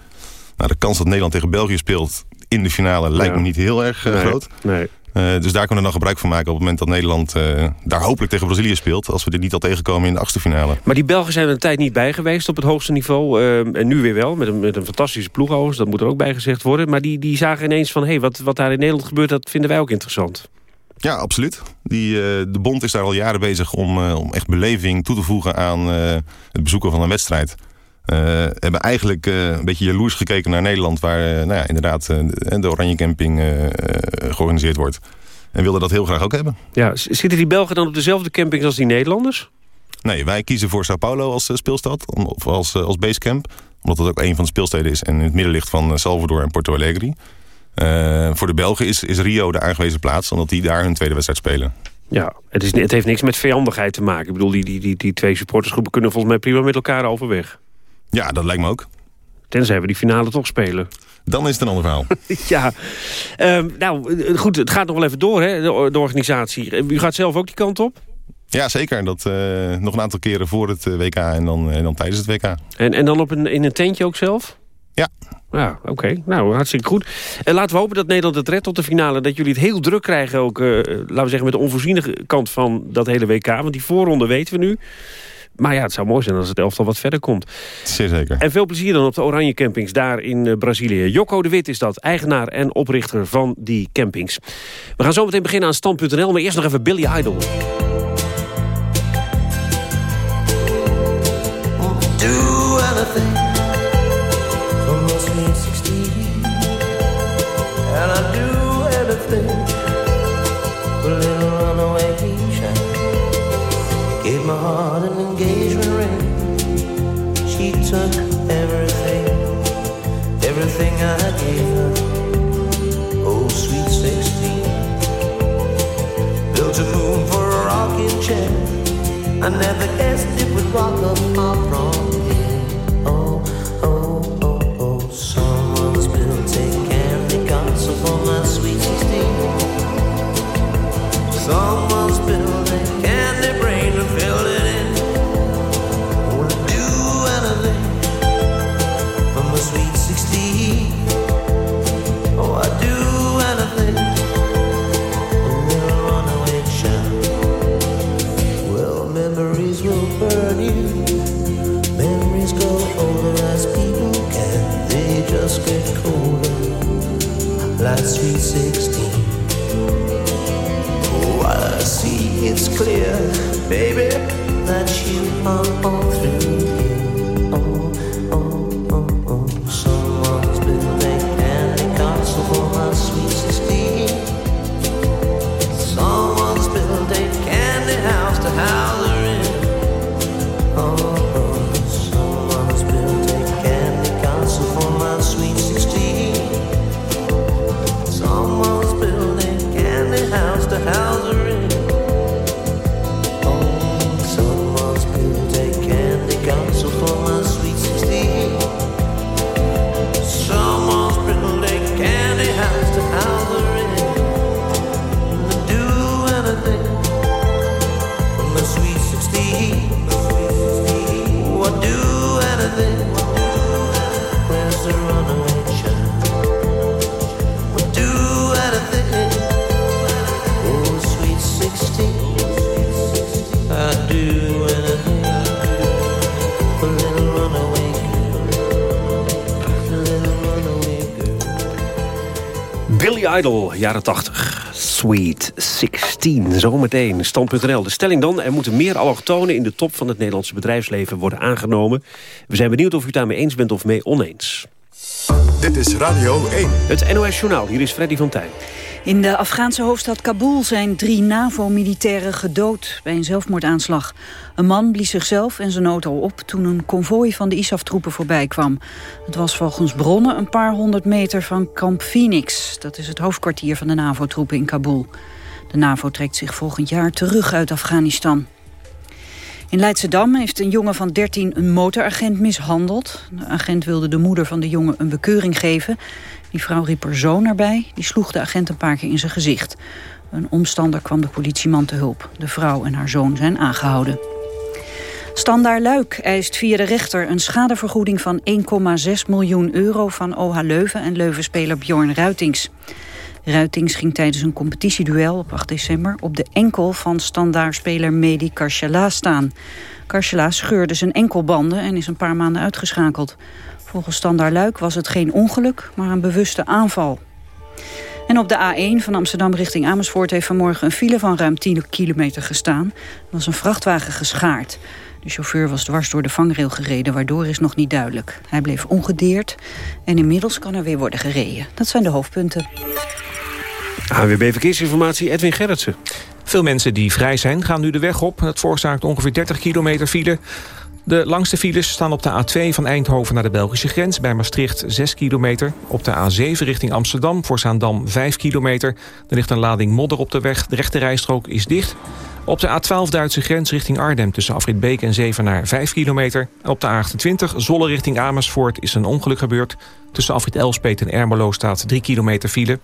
Nou, de kans dat Nederland tegen België speelt in de finale lijkt me niet heel erg uh, groot. Nee. Uh, dus daar kunnen we dan gebruik van maken op het moment dat Nederland uh, daar hopelijk tegen Brazilië speelt. Als we dit niet al tegenkomen in de achtste finale. Maar die Belgen zijn er een tijd niet bij geweest op het hoogste niveau. En nu weer wel, met een, met een fantastische ploeg Dat moet er ook bij gezegd worden. Maar die, die zagen ineens van, hé, hey, wat, wat daar in Nederland gebeurt, dat vinden wij ook interessant. Ja, absoluut. Die, uh, de bond is daar al jaren bezig om, uh, om echt beleving toe te voegen aan uh, het bezoeken van een wedstrijd. We hebben eigenlijk een beetje jaloers gekeken naar Nederland... waar nou ja, inderdaad de Oranje Camping georganiseerd wordt. En wilden dat heel graag ook hebben. Ja, zitten die Belgen dan op dezelfde campings als die Nederlanders? Nee, wij kiezen voor Sao Paulo als speelstad, of als, als basecamp. Omdat het ook een van de speelsteden is en in het midden ligt van Salvador en Porto Alegre. Uh, voor de Belgen is, is Rio de aangewezen plaats... omdat die daar hun tweede wedstrijd spelen. Ja, het, is, het heeft niks met vijandigheid te maken. Ik bedoel, die, die, die, die twee supportersgroepen kunnen volgens mij prima met elkaar overweg. Ja, dat lijkt me ook. Tenzij we die finale toch spelen. Dan is het een ander verhaal. <laughs> ja, um, nou goed, het gaat nog wel even door, hè, de, de, organisatie. U gaat zelf ook die kant op? Ja, zeker. Dat, uh, nog een aantal keren voor het WK en dan, en dan tijdens het WK. En, en dan op een, in een tentje ook zelf? Ja. Ja, oké. Nou, hartstikke goed. En laten we hopen dat Nederland het redt tot de finale. Dat jullie het heel druk krijgen ook, uh, laten we zeggen, met de onvoorziene kant van dat hele WK. Want die voorronde weten we nu. Maar ja, het zou mooi zijn als het elftal wat verder komt. Zeer zeker. En veel plezier dan op de Oranje Campings daar in uh, Brazilië. Jocko de Wit is dat, eigenaar en oprichter van die campings. We gaan zo meteen beginnen aan stand.nl, maar eerst nog even Billy Idol. Do everything I gave her. Oh, sweet 16. Built a moon for a rocking chair. I never guessed it would rock up my prom. Sweet 16. Oh, I see it's clear, baby, that you are all through. Idol, jaren 80. Sweet 16, zometeen. Stand.nl. De stelling dan, er moeten meer allochtonen... in de top van het Nederlandse bedrijfsleven worden aangenomen. We zijn benieuwd of u daarmee eens bent of mee oneens. Dit is Radio 1. Het NOS Journaal, hier is Freddy van Tijn. In de Afghaanse hoofdstad Kabul zijn drie NAVO-militairen gedood bij een zelfmoordaanslag. Een man blies zichzelf en zijn auto op toen een konvooi van de ISAF-troepen voorbij kwam. Het was volgens bronnen een paar honderd meter van kamp Phoenix. Dat is het hoofdkwartier van de NAVO-troepen in Kabul. De NAVO trekt zich volgend jaar terug uit Afghanistan. In Leidschendam heeft een jongen van 13 een motoragent mishandeld. De agent wilde de moeder van de jongen een bekeuring geven. Die vrouw riep er zo naar. Die sloeg de agent een paar keer in zijn gezicht. Een omstander kwam de politieman te hulp. De vrouw en haar zoon zijn aangehouden. Standaard Luik eist via de rechter een schadevergoeding van 1,6 miljoen euro van OH Leuven en Leuvenspeler Bjorn Ruitings. Ruitings ging tijdens een competitieduel op 8 december op de enkel van standaardspeler Medi Karchala staan. Karchala scheurde zijn enkelbanden en is een paar maanden uitgeschakeld. Volgens Standaard Luik was het geen ongeluk, maar een bewuste aanval. En op de A1 van Amsterdam richting Amersfoort heeft vanmorgen een file van ruim 10 kilometer gestaan. Er was een vrachtwagen geschaard. De chauffeur was dwars door de vangrail gereden, waardoor is nog niet duidelijk. Hij bleef ongedeerd en inmiddels kan er weer worden gereden. Dat zijn de hoofdpunten. AWB Verkeersinformatie, Edwin Gerritsen. Veel mensen die vrij zijn gaan nu de weg op. Dat veroorzaakt ongeveer 30 kilometer file. De langste files staan op de A2 van Eindhoven naar de Belgische grens... bij Maastricht 6 kilometer. Op de A7 richting Amsterdam voor Zaandam 5 kilometer. Er ligt een lading modder op de weg. De rechte rijstrook is dicht. Op de A12 Duitse grens richting Arnhem tussen Afrit Beek en Zevenaar 5 kilometer. Op de A28 Zolle richting Amersfoort is een ongeluk gebeurd. Tussen Afrit Elspet en Ermelo staat 3 kilometer file.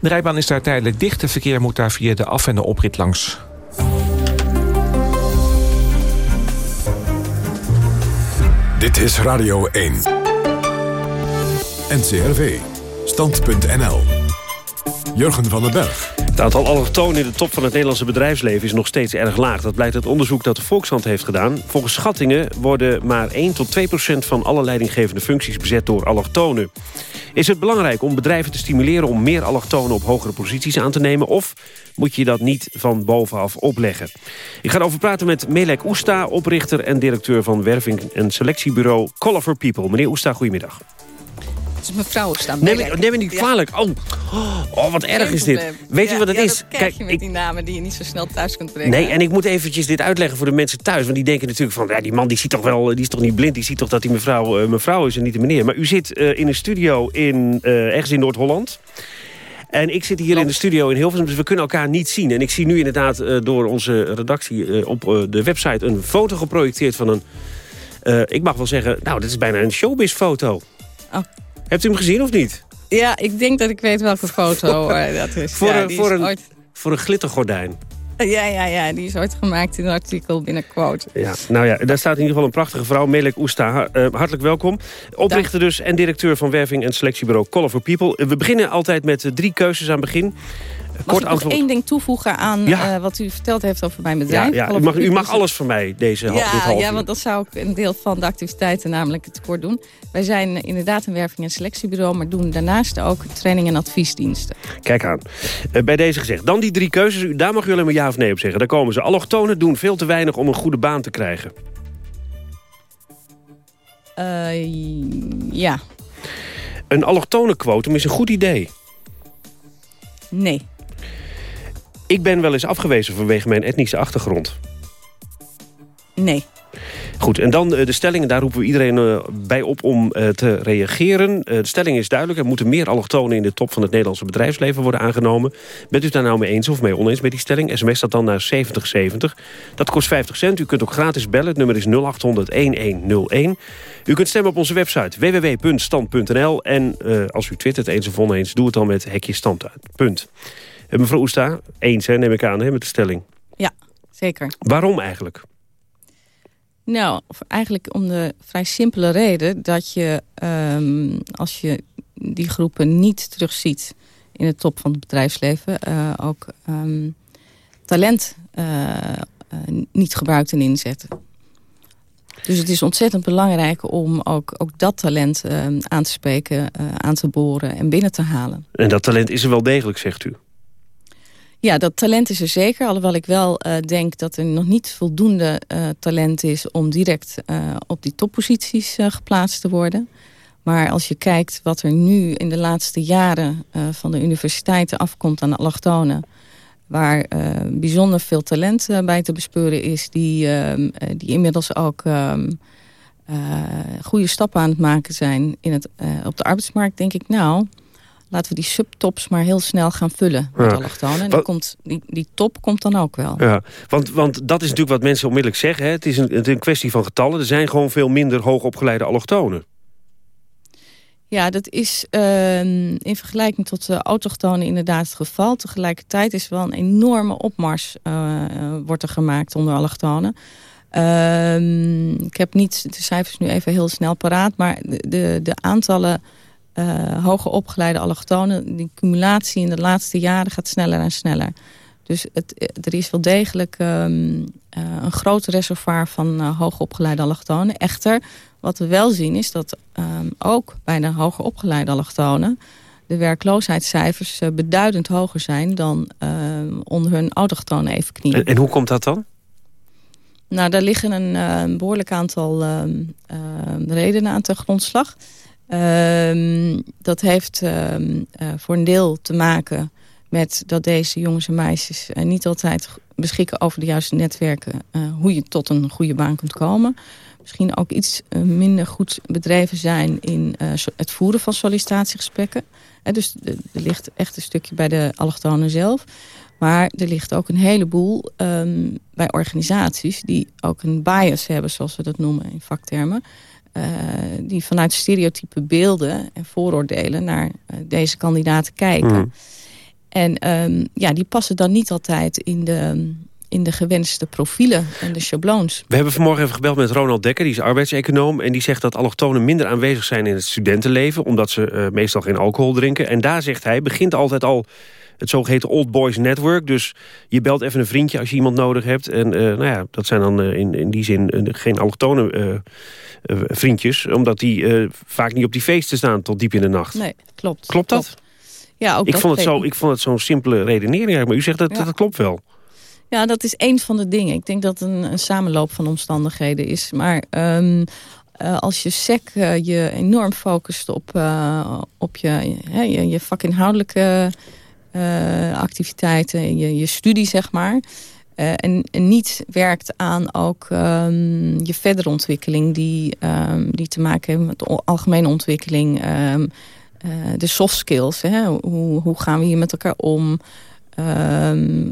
De rijbaan is daar tijdelijk dicht. Het verkeer moet daar via de af- en de oprit langs. Dit is Radio 1. NCRV. Stand.nl. Jurgen van den Berg. Het aantal allochtonen in de top van het Nederlandse bedrijfsleven is nog steeds erg laag. Dat blijkt uit onderzoek dat de Volkshand heeft gedaan. Volgens schattingen worden maar 1 tot 2 procent van alle leidinggevende functies bezet door allochtonen. Is het belangrijk om bedrijven te stimuleren om meer allochtonen op hogere posities aan te nemen? Of moet je dat niet van bovenaf opleggen? Ik ga erover praten met Melek Oesta, oprichter en directeur van werving- en selectiebureau Color for People. Meneer Oesta, goedemiddag. Dus mevrouw staan. Neem, ik- neem me niet kwalijk. Oh, oh, wat erg is dit. Weet je wat het ja, is? Krijg je met die namen die je niet zo snel thuis kunt brengen. Nee, en ik moet eventjes dit uitleggen voor de mensen thuis. Want die denken natuurlijk van, ja, die man die ziet toch wel, die is toch niet blind. Die ziet toch dat die mevrouw eh, mevrouw is en niet de meneer. Maar u zit eh, in een studio in, eh, ergens in Noord-Holland. En ik zit hier in de studio in Hilversum, dus we kunnen elkaar niet zien. En ik zie nu inderdaad door onze redactie op de website... een foto geprojecteerd van een, ik mag wel zeggen... nou, dit is bijna een showbiz-foto. Oh. Hebt u hem gezien of niet? Ja, ik denk dat ik weet welke foto <laughs> eh, dat is. Voor, ja, een, voor, is een, ooit- voor een glittergordijn. ja, ja, ja, die is ooit gemaakt in een artikel binnen Quote. Ja, nou ja, daar staat in ieder geval een prachtige vrouw, Melek Oesta. Eh, hartelijk welkom. Oprichter dus en directeur van werving en selectiebureau Color for People. Eh, We beginnen altijd met eh, drie keuzes aan het begin. Mag Kort ik antwoord. één ding toevoegen aan Ja. eh, wat u verteld heeft over mijn Ja, bedrijf? ja, u, Geloof mag, ik u mag alles van mij deze dit Ja, half ja, want dat zou ook een deel van de activiteiten namelijk het tekort doen. Wij zijn inderdaad een werving- en selectiebureau... maar doen daarnaast ook training- en adviesdiensten. Kijk aan. Eh, bij deze gezegd. Dan die drie keuzes. U- Daar mag u alleen maar ja of nee op zeggen. Daar komen ze. Allochtonen doen veel te weinig om een goede baan te krijgen. Eh, ja, Een allochtonenquotum is een goed idee. nee. Ik ben wel eens afgewezen vanwege mijn etnische achtergrond. Nee. Goed, en dan eh, de stelling. en Daar roepen we iedereen eh, bij op om eh, te reageren. De stelling is duidelijk. Er moeten meer allochtonen in de top van het Nederlandse bedrijfsleven worden aangenomen. Bent u het daar nou mee eens of mee oneens met die stelling? SMS dat dan naar 7070. Dat kost 50 cent. U kunt ook gratis bellen. Het nummer is 0800-1101. U kunt stemmen op onze website www.stand.nl. En als u twittert eens of oneens, doe het dan met hekje standpunt. Eh, mevrouw Oesta, eens hè, neem ik aan hè, met de stelling. Ja, zeker. Waarom eigenlijk? Nou, eigenlijk om de vrij simpele reden dat je, ehm, als je die groepen niet terugziet in de top van het bedrijfsleven, eh, ook ehm, talent eh, niet gebruikt en inzetten. Dus het is ontzettend belangrijk om ook, ook dat talent aan te spreken, aan te boren en binnen te halen. En dat talent is er wel degelijk, zegt u? Ja, dat talent is er zeker. Alhoewel ik wel uh, denk dat er nog niet voldoende uh, talent is... om direct uh, op die topposities geplaatst te worden. Maar als je kijkt wat er nu in de laatste jaren... van de universiteiten afkomt aan allochtonen... waar bijzonder veel talent bij te bespeuren is... die, ehm, die inmiddels ook ehm, goede stappen aan het maken zijn in het, op de arbeidsmarkt... denk ik, nou laten we die subtops maar heel snel gaan vullen met ja. allochtonen. En dan komt, die, die top komt dan ook wel. Ja, want, want dat is natuurlijk wat mensen onmiddellijk zeggen. Hè? Het, is een, het is een kwestie van getallen. Er zijn gewoon veel minder hoogopgeleide allochtonen. Ja, dat is uh, in vergelijking tot de autochtonen inderdaad het geval. Tegelijkertijd is wel een enorme opmars uh, wordt er gemaakt onder allochtonen. Uh, ik heb niet de cijfers nu even heel snel paraat, maar de, de, de aantallen uh, hoger opgeleide allochtonen... die cumulatie in de laatste jaren gaat sneller en sneller. Dus het, er is wel degelijk um, uh, een groot reservoir van uh, hoger opgeleide allochtonen. Echter, wat we wel zien is dat um, ook bij de hoger opgeleide allochtonen... de werkloosheidscijfers beduidend hoger zijn dan ehm, onder hun autochtone evenknieën. En, en hoe komt dat dan? Nou, daar liggen een, een behoorlijk aantal redenen aan ten grondslag... Um, dat heeft um, uh, voor een deel te maken met dat deze jongens en meisjes uh, niet altijd beschikken over de juiste netwerken. Uh, hoe je tot een goede baan kunt komen. Misschien ook iets minder goed bedreven zijn in het voeren van sollicitatiegesprekken. dus er ligt echt een stukje bij de allochtonen zelf. Maar er ligt ook een heleboel um, bij organisaties die ook een bias hebben, zoals we dat noemen in vaktermen. Uh, die vanuit stereotype beelden en vooroordelen naar uh, deze kandidaten kijken. Mm. En um, ja, die passen dan niet altijd in de, in de gewenste profielen en de schabloons. We hebben vanmorgen even gebeld met Ronald Dekker, die is arbeidseconoom... en die zegt dat allochtonen minder aanwezig zijn in het studentenleven... omdat ze uh, meestal geen alcohol drinken. En daar, zegt hij, begint altijd al het zogeheten Old Boys Network. Dus je belt even een vriendje als je iemand nodig hebt. En uh, nou ja, dat zijn dan uh, in, in die zin uh, geen allochtone vriendjes. Omdat die vaak niet op die feesten staan tot diep in de nacht. Nee, klopt. Klopt dat? Klopt. Ja, ook ik, dat vond het zo, ik vond het zo'n simpele redenering. Maar u zegt dat, ja. dat klopt wel. Ja, dat is één van de dingen. Ik denk dat het een, een samenloop van omstandigheden is. Maar um, uh, als je SEC uh, je enorm focust op, uh, op je, je, je vakinhoudelijke activiteiten, je, je studie zeg maar... En, en, niet werkt aan ook um, je verdere ontwikkeling... Die, um, die te maken heeft met de algemene ontwikkeling... Um, de soft skills. Hè? Hoe, hoe gaan we hier met elkaar om?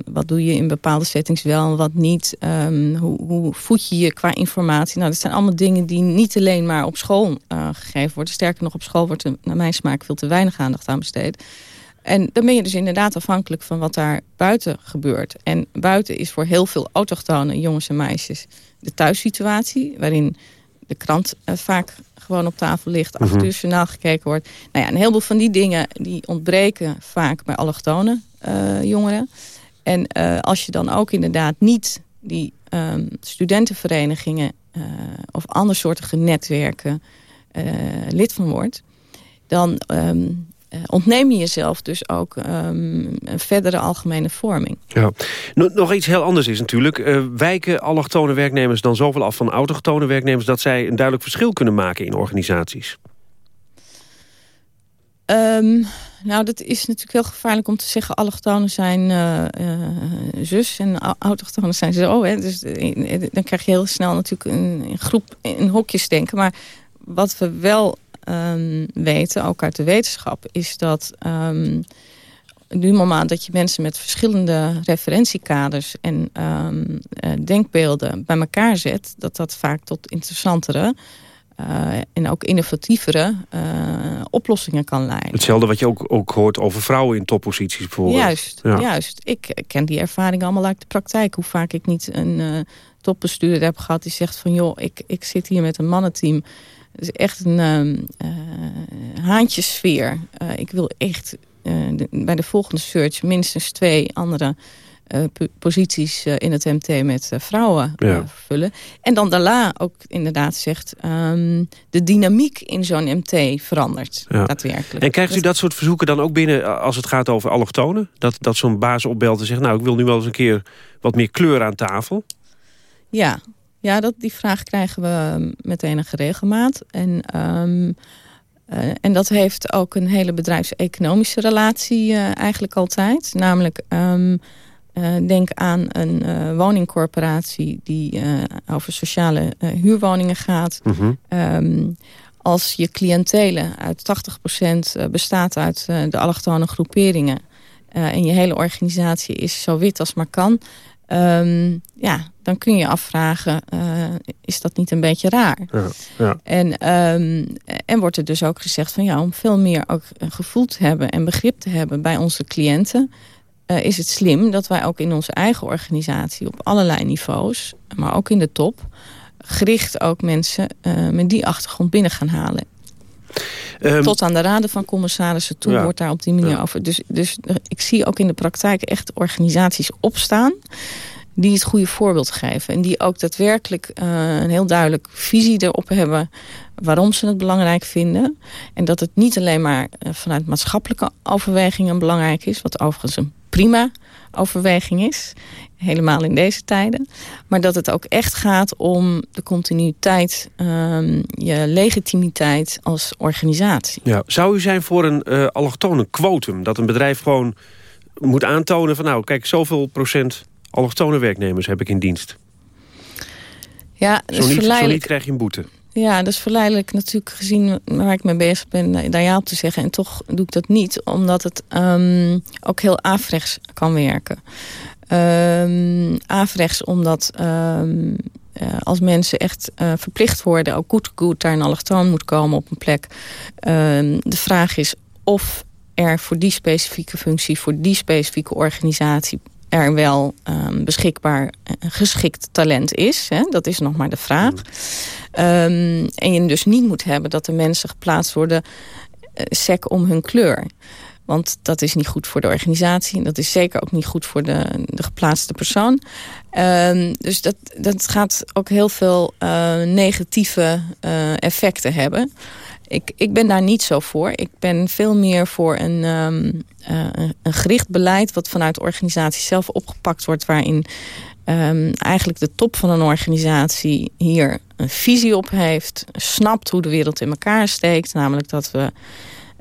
Wat doe je in bepaalde settings wel en wat niet? Hoe, hoe, voed je je qua informatie? Nou, dat zijn allemaal dingen die niet alleen maar op school gegeven worden. Sterker nog, op school wordt er naar mijn smaak veel te weinig aandacht aan besteed. En dan ben je dus inderdaad afhankelijk van wat daar buiten gebeurt. En buiten is voor heel veel autochtone jongens en meisjes de thuissituatie... waarin de krant uh, vaak gewoon op tafel ligt, af en toe journaal gekeken wordt. Nou ja, een heleboel van die dingen die ontbreken vaak bij allochtone uh, jongeren. En uh, als je dan ook inderdaad niet die um, studentenverenigingen of andere soortige netwerken lid van wordt, dan um, ontneem je jezelf dus ook um, een verdere algemene vorming. Ja. Nog iets heel anders is natuurlijk. Uh, wijken allochtone werknemers dan zoveel af van autochtone werknemers... dat zij een duidelijk verschil kunnen maken in organisaties? Um, nou, dat is natuurlijk heel gevaarlijk om te zeggen... allochtonen zijn uh, uh, zus en autochtonen zijn zo. Hè. Dus dan krijg je heel snel natuurlijk een, een groep in hokjes denken. Maar wat we wel um, weten, ook uit de wetenschap... is dat um, nu moment dat je mensen met verschillende referentiekaders... en um, uh, denkbeelden bij elkaar zet... dat dat vaak tot interessantere... Uh, en ook innovatievere uh, oplossingen kan leiden. Hetzelfde wat je ook, ook hoort over vrouwen in topposities bijvoorbeeld. Juist, ja. juist. Ik ken die ervaring allemaal uit de praktijk. Hoe vaak ik niet een uh, topbestuurder heb gehad die zegt van... joh, ik, ik zit hier met een mannenteam. Het is echt een uh, haantjesfeer. ik wil echt de, bij de volgende search minstens twee andere posities in het MT met vrouwen vervullen. En dan daarna ook inderdaad zegt... Ehm, de dynamiek in zo'n MT verandert daadwerkelijk. En krijgt u dat soort verzoeken dan ook binnen als het gaat over allochtonen? Dat, dat zo'n baas opbelt en zegt... nou, ik wil nu wel eens een keer wat meer kleur aan tafel? Ja, ja dat, die vraag krijgen we met enige regelmaat. En, um, en dat heeft ook een hele bedrijfseconomische relatie uh, eigenlijk altijd. Namelijk, um, uh, denk aan een woningcorporatie die over sociale huurwoningen gaat. Mm -hmm. um, als je cliëntelen uit 80% bestaat uit de allochtone groeperingen... en je hele organisatie is zo wit als maar kan... Um, ja, dan kun je afvragen, uh, is dat niet een beetje raar? Ja, ja. En, um, en wordt er dus ook gezegd van ja, om veel meer ook gevoel te hebben en begrip te hebben bij onze cliënten, uh, is het slim dat wij ook in onze eigen organisatie op allerlei niveaus, maar ook in de top, gericht ook mensen uh, met die achtergrond binnen gaan halen. Um, Tot aan de raden van commissarissen toe ja, wordt daar op die manier ja. over. Dus, dus ik zie ook in de praktijk echt organisaties opstaan die het goede voorbeeld geven. En die ook daadwerkelijk uh, een heel duidelijk visie erop hebben... waarom ze het belangrijk vinden. En dat het niet alleen maar uh, vanuit maatschappelijke overwegingen belangrijk is... wat overigens een prima overweging is. Helemaal in deze tijden. Maar dat het ook echt gaat om de continuïteit, um, je legitimiteit als organisatie. Ja. Zou u zijn voor een uh, allochtone quotum? Dat een bedrijf gewoon moet aantonen van nou, kijk, zoveel procent allochtone werknemers heb ik in dienst. Ja, zo, niet, zo niet krijg je een boete. Ja, dat is verleidelijk natuurlijk gezien waar ik mee bezig ben... daar ja op te zeggen. En toch doe ik dat niet, omdat het um, ook heel afrechts kan werken. Um, afrechts omdat um, uh, als mensen echt uh, verplicht worden... ook goed goed daar een allochtoon moet komen op een plek. de vraag is of er voor die specifieke functie... voor die specifieke organisatie er wel um, beschikbaar geschikt talent is. Hè? Dat is nog maar de vraag. Um, en je dus niet moet hebben dat de mensen geplaatst worden... Uh, sec om hun kleur. Want dat is niet goed voor de organisatie. En dat is zeker ook niet goed voor de, de geplaatste persoon. Um, dus dat, dat gaat ook heel veel uh, negatieve effecten hebben. Ik, ik ben daar niet zo voor. Ik ben veel meer voor een, um, uh, een gericht beleid... wat vanuit de organisatie zelf opgepakt wordt... waarin um, eigenlijk de top van een organisatie hier een visie op heeft... snapt hoe de wereld in elkaar steekt. Namelijk dat we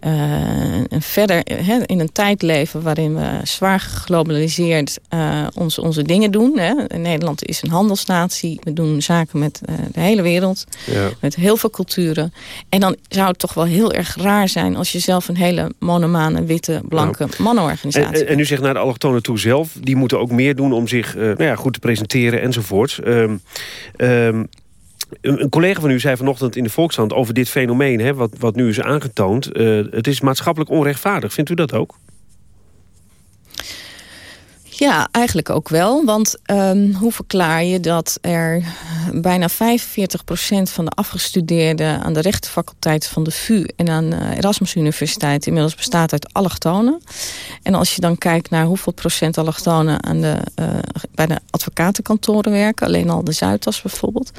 uh, verder he, in een tijd leven waarin we zwaar geglobaliseerd uh, onze, onze dingen doen. Hè. Nederland is een handelsnatie. We doen zaken met de hele wereld. Ja. Met heel veel culturen. En dan zou het toch wel heel erg raar zijn... als je zelf een hele monomane, witte, blanke nou. mannenorganisatie en, en, u zegt naar de allochtonen toe zelf... die moeten ook meer doen om zich nou ja, goed te presenteren enzovoort. Um, um, een collega van u zei vanochtend in de Volkskrant over dit fenomeen... Hè, wat, wat nu is aangetoond. Uh, het is maatschappelijk onrechtvaardig. Vindt u dat ook? Ja, eigenlijk ook wel. Want um, hoe verklaar je dat er bijna 45% van de afgestudeerden... aan de rechtenfaculteit van de VU en aan de Erasmus Universiteit... inmiddels bestaat uit allochtonen. En als je dan kijkt naar hoeveel procent allochtonen... Aan de, uh, bij de advocatenkantoren werken, alleen al de Zuidas bijvoorbeeld...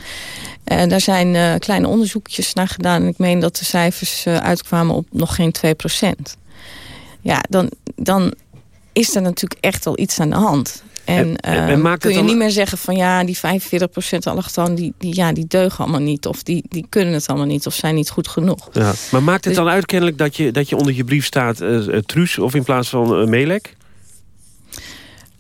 Uh, daar zijn kleine onderzoekjes naar gedaan. En ik meen dat de cijfers uitkwamen op nog geen 2% Ja, dan, dan is er natuurlijk echt wel iets aan de hand. En, en, en uh, kun je dan... niet meer zeggen van ja, die 45% allochtoon, die, die, ja, die deugen allemaal niet. Of die, die kunnen het allemaal niet. Of zijn niet goed genoeg. Ja. Maar maakt het dus... dan uit kennelijk dat je, dat je onder je brief staat uh, Truus of in plaats van uh, Melek?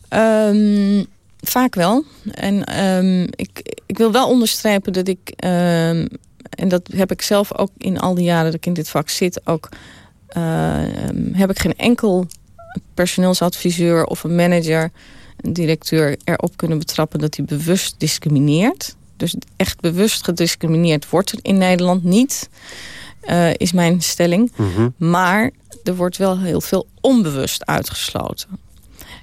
Um, vaak wel. En um, ik, ik wil wel onderstrepen dat ik... Um, en dat heb ik zelf ook in al die jaren dat ik in dit vak zit... ook heb ik geen enkel personeelsadviseur of een manager, een directeur erop kunnen betrappen dat hij bewust discrimineert. Dus echt bewust gediscrimineerd wordt er in Nederland niet, uh, is mijn stelling. Mm -hmm. Maar er wordt wel heel veel onbewust uitgesloten.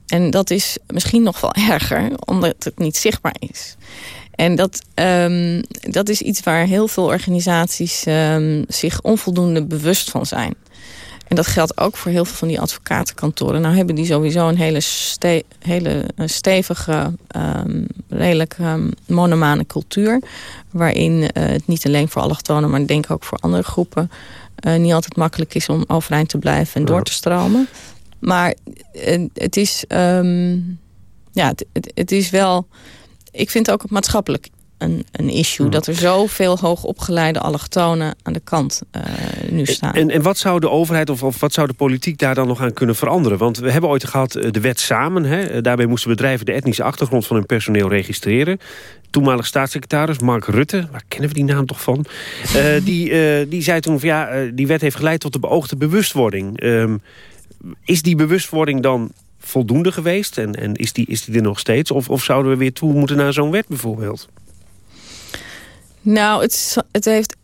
En dat is misschien nog wel <laughs> erger, omdat het niet zichtbaar is. En dat, um, dat is iets waar heel veel organisaties um, zich onvoldoende bewust van zijn. En dat geldt ook voor heel veel van die advocatenkantoren. Nou hebben die sowieso een hele, ste hele stevige, um, redelijk um, monomane cultuur. Waarin uh, het niet alleen voor allochtonen, maar ik denk ook voor andere groepen... Uh, niet altijd makkelijk is om overeind te blijven en door te stromen. Maar uh, het is... Um, ja, het, het, het is wel... Ik vind ook maatschappelijk een, een issue. Dat er zoveel hoogopgeleide allochtonen aan de kant uh, nu staan. En, en wat zou de overheid of, of wat zou de politiek daar dan nog aan kunnen veranderen? Want we hebben ooit gehad de wet Samen. Hè? Daarbij moesten bedrijven de etnische achtergrond van hun personeel registreren. Toenmalig staatssecretaris Mark Rutte, waar kennen we die naam toch van? Uh, <laughs> die, uh, die zei toen van ja, die wet heeft geleid tot de beoogde bewustwording. Um, is die bewustwording dan voldoende geweest? En, en is, die, is die er nog steeds? Of, of zouden we weer toe moeten naar zo'n wet bijvoorbeeld? Nou, het, het heeft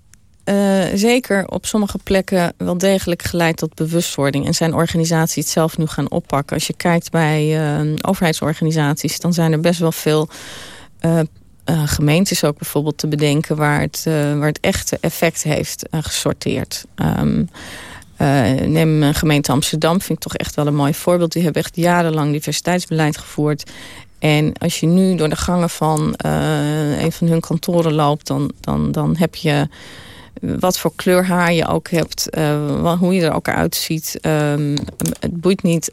uh, zeker op sommige plekken wel degelijk geleid tot bewustwording. En zijn organisatie het zelf nu gaan oppakken. Als je kijkt bij uh, overheidsorganisaties, dan zijn er best wel veel uh, gemeentes ook bijvoorbeeld te bedenken... waar het, waar het echte effect heeft gesorteerd. Um, neem gemeente Amsterdam, vind ik toch echt wel een mooi voorbeeld. Die hebben echt jarenlang diversiteitsbeleid gevoerd. En als je nu door de gangen van uh, een van hun kantoren loopt... dan, dan, dan heb je wat voor kleur haar je ook hebt, uh, hoe je er ook uitziet. Um, het boeit niet.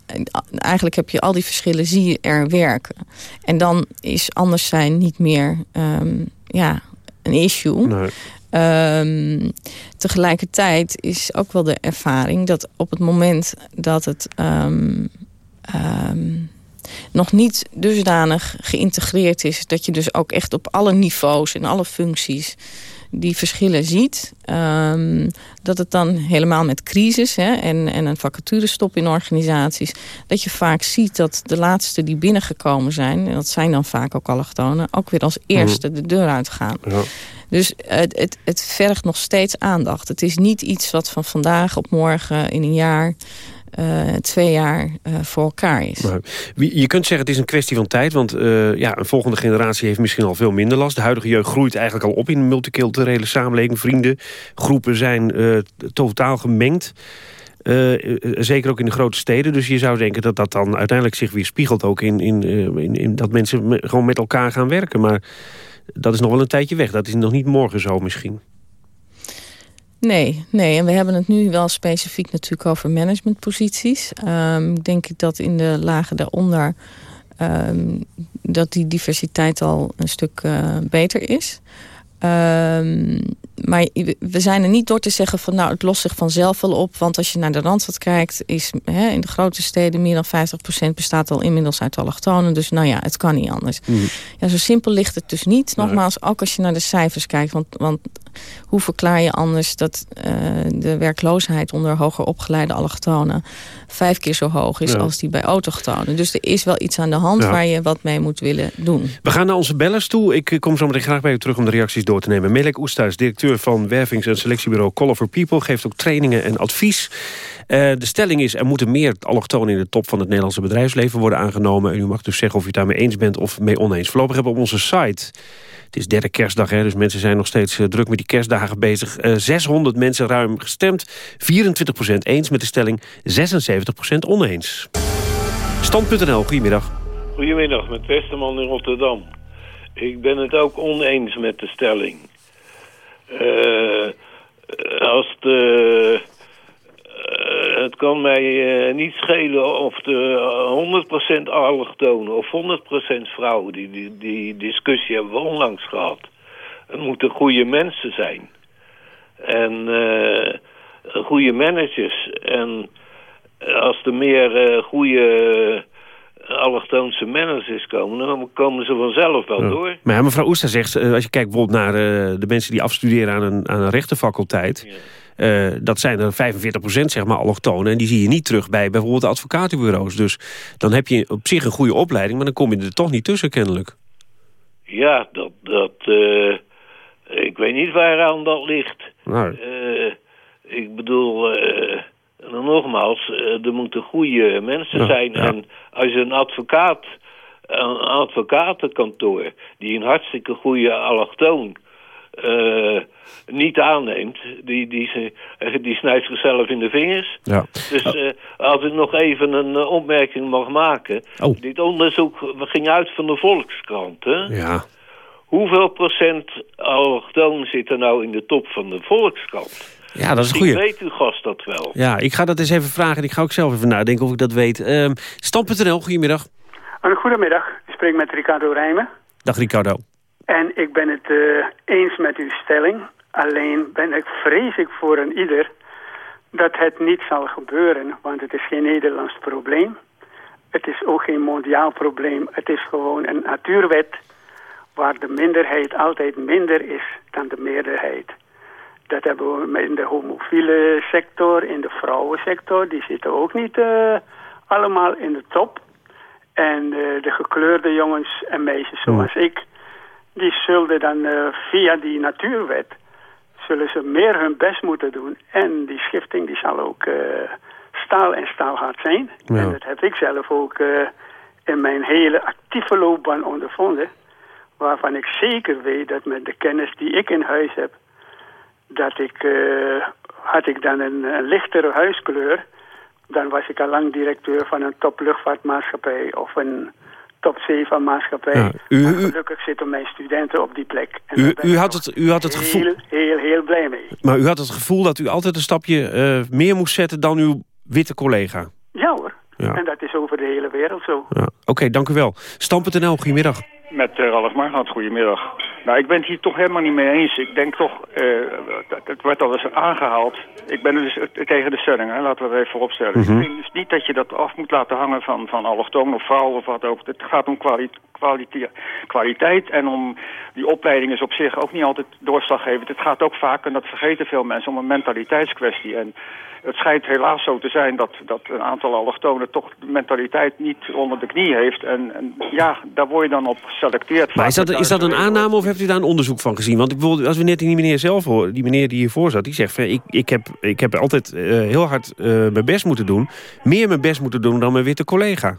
Eigenlijk heb je al die verschillen, zie je er werken. En dan is anders zijn niet meer um, ja, een issue. Nee. Um, tegelijkertijd is ook wel de ervaring dat op het moment dat het... Um, um, nog niet dusdanig geïntegreerd is... dat je dus ook echt op alle niveaus en alle functies die verschillen ziet. Um, dat het dan helemaal met crisis hè, en, en een vacaturestop in organisaties... dat je vaak ziet dat de laatste die binnengekomen zijn... en dat zijn dan vaak ook allochtonen... ook weer als eerste de deur uitgaan. Ja. Dus het, het, het vergt nog steeds aandacht. Het is niet iets wat van vandaag op morgen in een jaar twee jaar uh, voor elkaar is. Je kunt zeggen het is een kwestie van tijd... want uh, ja, een volgende generatie heeft misschien al veel minder last. De huidige jeugd groeit eigenlijk al op in een multiculturele samenleving. Vrienden, groepen zijn totaal gemengd. zeker ook in de grote steden. Dus je zou denken dat dat dan uiteindelijk zich weer spiegelt... ook in, in, in dat mensen gewoon met elkaar gaan werken. Maar dat is nog wel een tijdje weg. Dat is nog niet morgen zo misschien. Nee, nee, en we hebben het nu wel specifiek natuurlijk over managementposities. Um, ik denk dat in de lagen daaronder um, dat die diversiteit al een stuk uh, beter is. Um, maar we zijn er niet door te zeggen van nou het lost zich vanzelf wel op. Want als je naar de Randstad kijkt is hè, in de grote steden meer dan 50% bestaat al inmiddels uit allochtonen. Dus nou ja, het kan niet anders. Mm. Ja, zo simpel ligt het dus niet. Nogmaals, ook als je naar de cijfers kijkt. Want, want hoe verklaar je anders dat uh, de werkloosheid onder hoger opgeleide allochtonen vijf keer zo hoog is ja. als die bij autochtonen. Dus er is wel iets aan de hand ja. waar je wat mee moet willen doen. We gaan naar onze bellers toe. Ik kom zo meteen graag bij u terug om de reacties door te nemen. Melek Oesthuis, directeur van wervings- en selectiebureau Color for People... geeft ook trainingen en advies. Uh, de stelling is, er moeten meer allochtonen in de top van het Nederlandse bedrijfsleven worden aanomen. En u mag dus zeggen of u het daarmee eens bent of mee oneens. Voorlopig hebben we op onze site het is derde kerstdag, hè, dus mensen zijn nog steeds uh, druk met die kerstdagen bezig. Uh, 600 mensen ruim gestemd. 24% eens met de stelling, 76% oneens. Stand.nl, goedemiddag. Goedemiddag, met Westerman in Rotterdam. Ik ben het ook oneens met de stelling. Uh, als de het kan mij uh, niet schelen of de 100% allochtonen of 100% vrouwen. Die, die, die discussie hebben we onlangs gehad. Het moeten goede mensen zijn. En uh, goede managers. En als er meer goede allochtoonse managers komen... dan komen ze vanzelf wel ja. door. Maar ja, mevrouw Oester zegt, als je kijkt bijvoorbeeld naar de mensen die afstuderen aan een, aan een rechtenfaculteit... Ja uh, dat zijn er 45% zeg maar allochtonen. En die zie je niet terug bij bijvoorbeeld advocatenbureaus. Dus dan heb je op zich een goede opleiding... maar dan kom je er toch niet tussen kennelijk. Ja, dat... dat uh, ik weet niet waaraan dat ligt. Nou. Uh, ik bedoel... nogmaals, er moeten goede mensen ja, zijn. Ja. En als je een advocaat... Een advocatenkantoor... die een hartstikke goede allochtoon eh, niet aanneemt, die, die, die snijdt zichzelf in de vingers. Ja. Dus eh, als ik nog even een eh, opmerking mag maken. Oh. Dit onderzoek ging uit van de Volkskrant. Hè? Ja. Hoeveel procent allochtoon zit er nou in de top van de Volkskrant? Ja, dat is goeie. weet uw gast dat wel. Ja, ik ga dat eens even vragen en ik ga ook zelf even nadenken of ik dat weet. Ehm Stam.nl, goedemiddag. Goedemiddag, ik spreek met Ricardo Rijmen. Dag Ricardo. En ik ben het eh, eens met uw stelling. Alleen ben ik vrees ik voor een ieder dat het niet zal gebeuren. Want het is geen Nederlands probleem. Het is ook geen mondiaal probleem. Het is gewoon een natuurwet waar de minderheid altijd minder is dan de meerderheid. Dat hebben we in de homofiele sector, in de vrouwensector. Die zitten ook niet eh, allemaal in de top. En eh, de gekleurde jongens en meisjes zoals ik, die zullen dan eh, via die natuurwet, zullen ze meer hun best moeten doen. En die schifting die zal ook eh, staal en staalhard zijn. Ja. En dat heb ik zelf ook eh, in mijn hele actieve loopbaan ondervonden. Waarvan ik zeker weet dat met de kennis die ik in huis heb, dat ik, eh, had ik dan een, een lichtere huiskleur, dan was ik al lang directeur van een topluchtvaartmaatschappij of een topzeevaartmaatschappij. Ja, u- Maar u- gelukkig zitten mijn studenten op die plek. En U, u, had het, u had het gevoel, heel, heel, heel blij mee. maar u had het gevoel dat u altijd een stapje eh, meer moest zetten dan uw witte collega. Ja hoor. Ja. En dat is over de hele wereld zo. Ja. Oké, dank u wel. Stam.nl, goedemiddag. Met uh, Ralf Margaat, goedemiddag. Nou, ik ben het hier toch helemaal niet mee eens. Ik denk toch, dat- het werd al eens aangehaald. Ik ben er dus eh, tegen de stelling, hè, laten we het even vooropstellen. Mhm. Ik vind dus niet dat je dat af moet laten hangen van, van allochtoon of vrouw of wat ook. Het gaat om kwali kwalite- kwaliteit en om die opleiding is op zich ook niet altijd doorslaggevend. Het gaat ook vaak, en dat vergeten veel mensen, om een mentaliteitskwestie. En het schijnt helaas zo te zijn dat, dat een aantal allochtonen toch de mentaliteit niet onder de knie heeft. En, en ja, daar word je dan op geselecteerd. Maar is dat, is dat een aanname of hebt u daar een onderzoek van gezien? Want ik bedoel, als we net die meneer zelf horen, die meneer die hiervoor zat, die zegt ik, ik, heb, ik heb altijd eh, heel hard eh, mijn best moeten doen. Meer mijn best moeten doen dan mijn witte collega.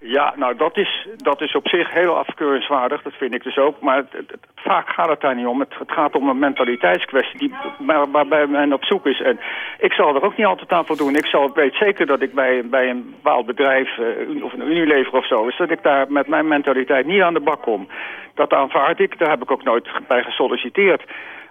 Ja, nou dat is, dat is op zich heel afkeurenswaardig, dat vind ik dus ook. Maar het, vaak gaat het daar niet om. Het, gaat om een mentaliteitskwestie die, waar, waarbij men op zoek is. En ik zal er ook niet altijd aan voldoen. Ik zal, weet zeker dat ik bij, bij een bepaald bedrijf, eh, of een Unilever of zo, is dat ik daar met mijn mentaliteit niet aan de bak kom. Dat aanvaard ik, daar heb ik ook nooit bij gesolliciteerd.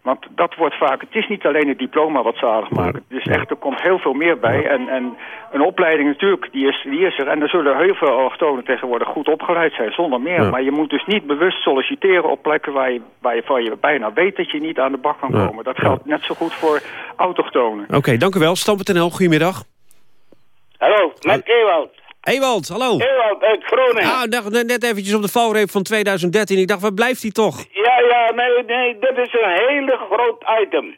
Want dat wordt vaak, het is niet alleen het diploma wat zalig maakt. Het is echt, er komt heel veel meer bij. En, en een opleiding natuurlijk, die is, die is er. En er zullen heel veel allochtonen tegenwoordig goed opgeleid zijn, zonder meer. Ja. Maar je moet dus niet bewust solliciteren op plekken waar je, waar je bijna weet dat je niet aan de bak kan Ja. komen. Dat geldt net zo goed voor autochtonen. Oké, dank u wel. Stam.nl, goedemiddag. Hallo, met Ewald. Ewald, hallo. Ewald uit Groningen. Ah, dag, net eventjes op de valreep van 2013. Ik dacht, waar blijft hij toch? Ja, ja, nee, nee, dit is een hele groot item.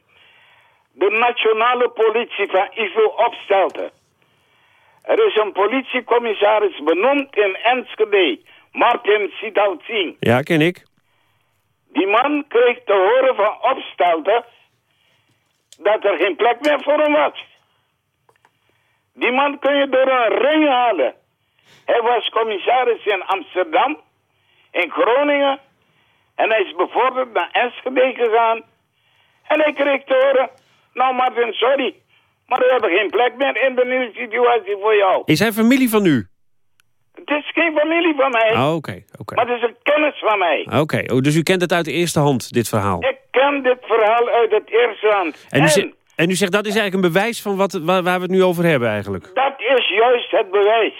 De nationale politie van Ivo Opstelten. Er is een politiecommissaris benoemd in Enschede, Martin Sidalzien. Ja, ken ik. Die man kreeg te horen van Opstelten dat er geen plek meer voor hem was. Die man kun je door een ring halen. Hij was commissaris in Amsterdam, in Groningen. En hij is bevorderd naar Enschede gegaan. En hij kreeg te horen, nou Martin, sorry. Maar we hebben geen plek meer in de nieuwe situatie voor jou. Is hij familie van u? Het is geen familie van mij, Ah, Oké, oké. maar het is een kennis van mij. Oké, oh, dus u kent het uit de eerste hand, dit verhaal. Ik ken dit verhaal uit het eerste hand. En En en u zegt dat is eigenlijk een bewijs van wat, waar, waar we het nu over hebben eigenlijk. dat is juist het bewijs.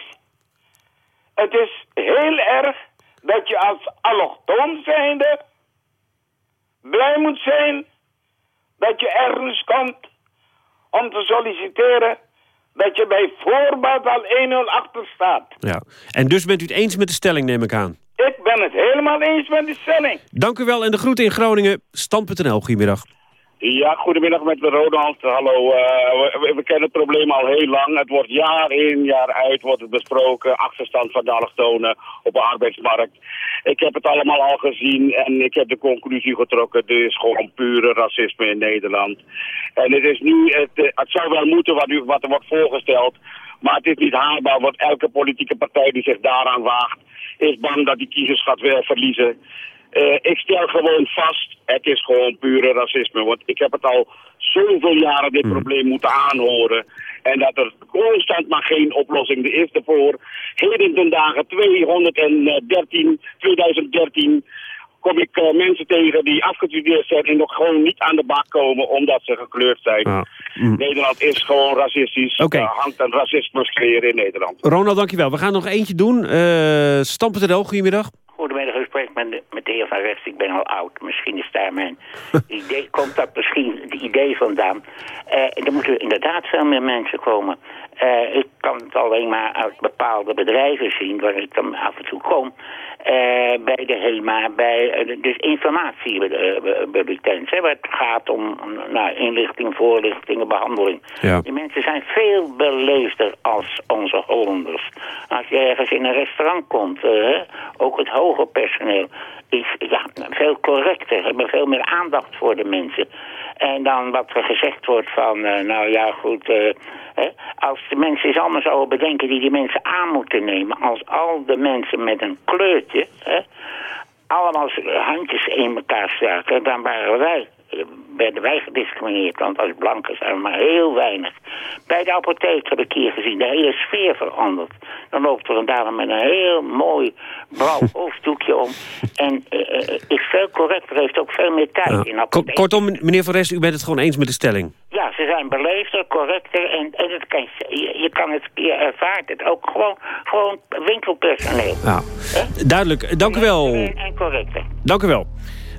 Het is heel erg dat je als allochtoon zijnde blij moet zijn dat je ergens komt om te solliciteren dat je bij voorbaat al 1-0 achter staat. Ja. En dus bent u het eens met de stelling, neem ik aan. Ik ben het helemaal eens met die stelling. Dank u wel en de groeten in Groningen. Stand.nl, goedemiddag. Ja, goedemiddag met Ronald. Hallo, eh, we, kennen het probleem al heel lang. Het wordt jaar in, jaar uit wordt het besproken. Achterstand van de op de arbeidsmarkt. Ik heb het allemaal al gezien en ik heb de conclusie getrokken. Er is gewoon pure racisme in Nederland. En het is nu, het, eh, het zou wel moeten wat, u, wat er wordt voorgesteld. Maar het is niet haalbaar, want elke politieke partij die zich daaraan waagt... is bang dat die kiezers gaat verliezen. Eh, ik stel gewoon vast, het is gewoon pure racisme. Want ik heb het al zoveel jaren dit probleem moeten aanhoren. En dat er constant maar geen oplossing is ervoor. Heden ten dagen 213, 2013 kom ik eh, mensen tegen die afgestudeerd zijn en nog gewoon niet aan de bak komen omdat ze gekleurd zijn. Nederland is gewoon racistisch. Hangt een racisme sfeer in Nederland. Ronald, dankjewel. We gaan nog eentje doen. Uh, Stam.nl, goedemiddag. Goedemiddag, u spreekt met de, met de heer Van Rechts. Ik ben al oud. Misschien is daar mijn <laughs> idee, komt dat misschien het idee vandaan. Uh, er moeten inderdaad veel meer mensen komen. Uh, ik kan het alleen maar uit bepaalde bedrijven zien, waar ik dan af en toe kom. Uh, bij de HEMA, bij uh, dus informatiebulletins, waar het gaat om nou, inlichting, voorlichting, behandeling. Ja. Die mensen zijn veel beleefder als onze Hollanders. Als je ergens in een restaurant komt, ook het hoger personeel is ja, veel correcter, hebben veel meer aandacht voor de mensen. En dan wat er gezegd wordt van, uh, nou ja goed, uh, hè, als de mensen eens anders zouden bedenken die die mensen aan moeten nemen, als al de mensen met een kleurtje, hè, allemaal handjes in elkaar staken, dan waren wij werden wij gediscrimineerd, want als blanken zijn we maar heel weinig. Bij de apotheek heb ik hier gezien, de hele sfeer veranderd. Dan loopt er een dame met een heel mooi blauw <laughs> hoofddoekje om. En uh, veel correcter, heeft ook veel meer tijd Ja. in apotheek. Kortom, meneer Van Rest, u bent het gewoon eens met de stelling. Ja, ze zijn beleefder, correcter en, en het kan, je, je kan het, je ervaart het ook gewoon, gewoon winkelpersoneel. Ja. Duidelijk, dank u wel. En correcter. Dank u wel.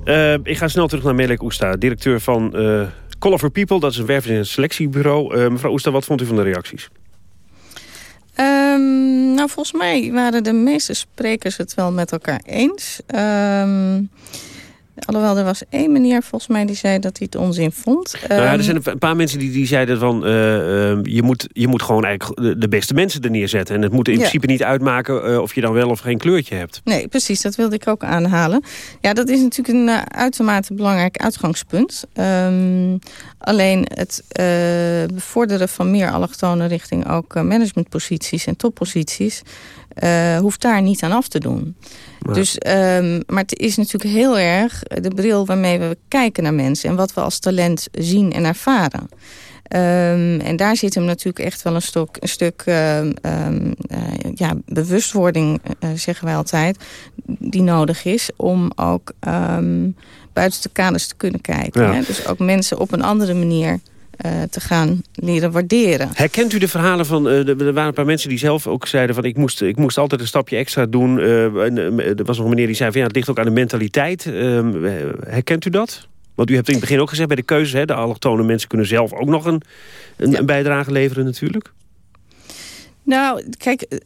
Uh, ik ga snel terug naar Melek Oesta, directeur van uh, Call for People. Dat is een werving- en selectiebureau. Uh, mevrouw Oesta, wat vond u van de reacties? Um, nou, volgens mij waren de meeste sprekers het wel met elkaar eens. Um, alhoewel, er was één meneer volgens mij die zei dat hij het onzin vond. Nou ja, er zijn een paar mensen die, die zeiden van... Uh, uh, je, moet, je moet gewoon eigenlijk de, beste mensen er neerzetten. En het moet in ja. principe niet uitmaken uh, of je dan wel of geen kleurtje hebt. Nee, precies. Dat wilde ik ook aanhalen. Ja, dat is natuurlijk een uh, uitermate belangrijk uitgangspunt. Um, alleen het bevorderen van meer allochtonen richting ook managementposities en topposities... Uh, hoeft daar niet aan af te doen. Ja. Dus, um, maar het is natuurlijk heel erg de bril waarmee we kijken naar mensen... en wat we als talent zien en ervaren. Um, en daar zit hem natuurlijk echt wel een, stok, een stuk uh, um, uh, ja, bewustwording, uh, zeggen wij altijd... die nodig is om ook um, buiten de kaders te kunnen kijken. Ja. Hè? Dus ook mensen op een andere manier... Uh, te gaan leren waarderen. Herkent u de verhalen van... Uh, er waren een paar mensen die zelf ook zeiden... van ik moest, ik moest altijd een stapje extra doen. En, er was nog een meneer die zei van... ja, het ligt ook aan de mentaliteit. Ehm, herkent u dat? Want u hebt in het begin ook gezegd bij de keuzes... Hè, de allochtone mensen kunnen zelf ook nog een, een, ja. een bijdrage leveren natuurlijk. Nou, kijk,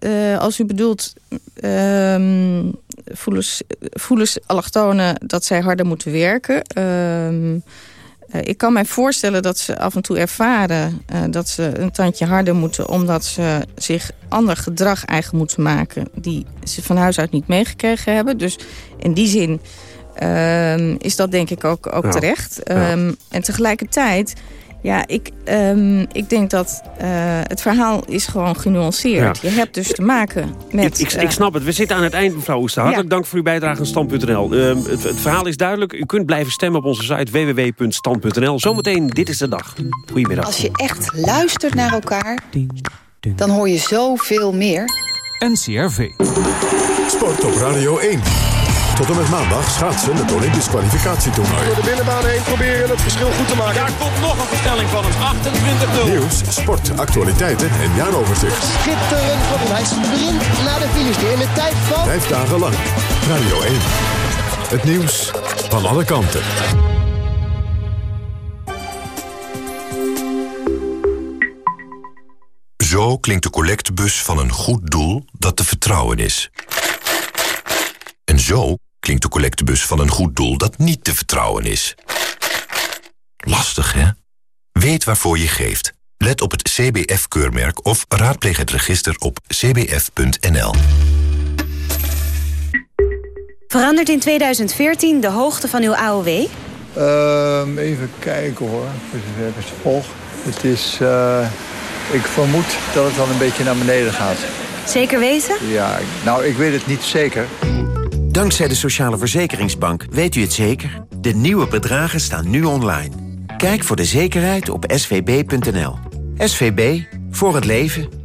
uh, als u bedoelt... Uh, voelens, voelens allochtonen dat zij harder moeten werken... Uh, ik kan mij voorstellen dat ze af en toe ervaren uh, dat ze een tandje harder moeten... omdat ze zich ander gedrag eigen moeten maken... die ze van huis uit niet meegekregen hebben. Dus in die zin uh, is dat denk ik ook, ook ja. terecht. Ja. Um, en tegelijkertijd... Ja, ik, um, ik denk dat uh, het verhaal is gewoon genuanceerd. Ja. Je hebt dus te maken met... Ik, ik, ik, snap het. We zitten aan het eind, mevrouw Oester. Hartelijk ja. dank voor uw bijdrage aan Stand.nl. Uh, het, het, verhaal is duidelijk. U kunt blijven stemmen op onze site www.stand.nl. Zometeen, dit is de dag. Goedemiddag. Als je echt luistert naar elkaar, dan hoor je zoveel meer. NCRV. Sport op Radio 1. Tot en met maandag schaatsen het Olympisch kwalificatietoernooi. Door de binnenbaan heen proberen het verschil goed te maken. Daar komt nog een verstelling van hem. 28-0. Nieuws, sport, actualiteiten en jaaroverzicht. Schitterend van hem. Hij sprint naar de finish in de tijd van... Vijf dagen lang. Radio 1. Het nieuws van alle kanten. Zo klinkt de collectebus van een goed doel dat te vertrouwen is. En zo klinkt de collectebus van een goed doel dat niet te vertrouwen is. Lastig, hè? Weet waarvoor je geeft. Let op het CBF-keurmerk of raadpleeg het register op cbf.nl. Verandert in 2014 de hoogte van uw AOW? Uh, even kijken hoor, volg. Het is... Uh, ik vermoed dat het dan een beetje naar beneden gaat. Zeker weten? Ja, nou ik weet het niet zeker. Dankzij de Sociale Verzekeringsbank weet u het zeker. De nieuwe bedragen staan nu online. Kijk voor de zekerheid op svb.nl. SVB, voor het leven.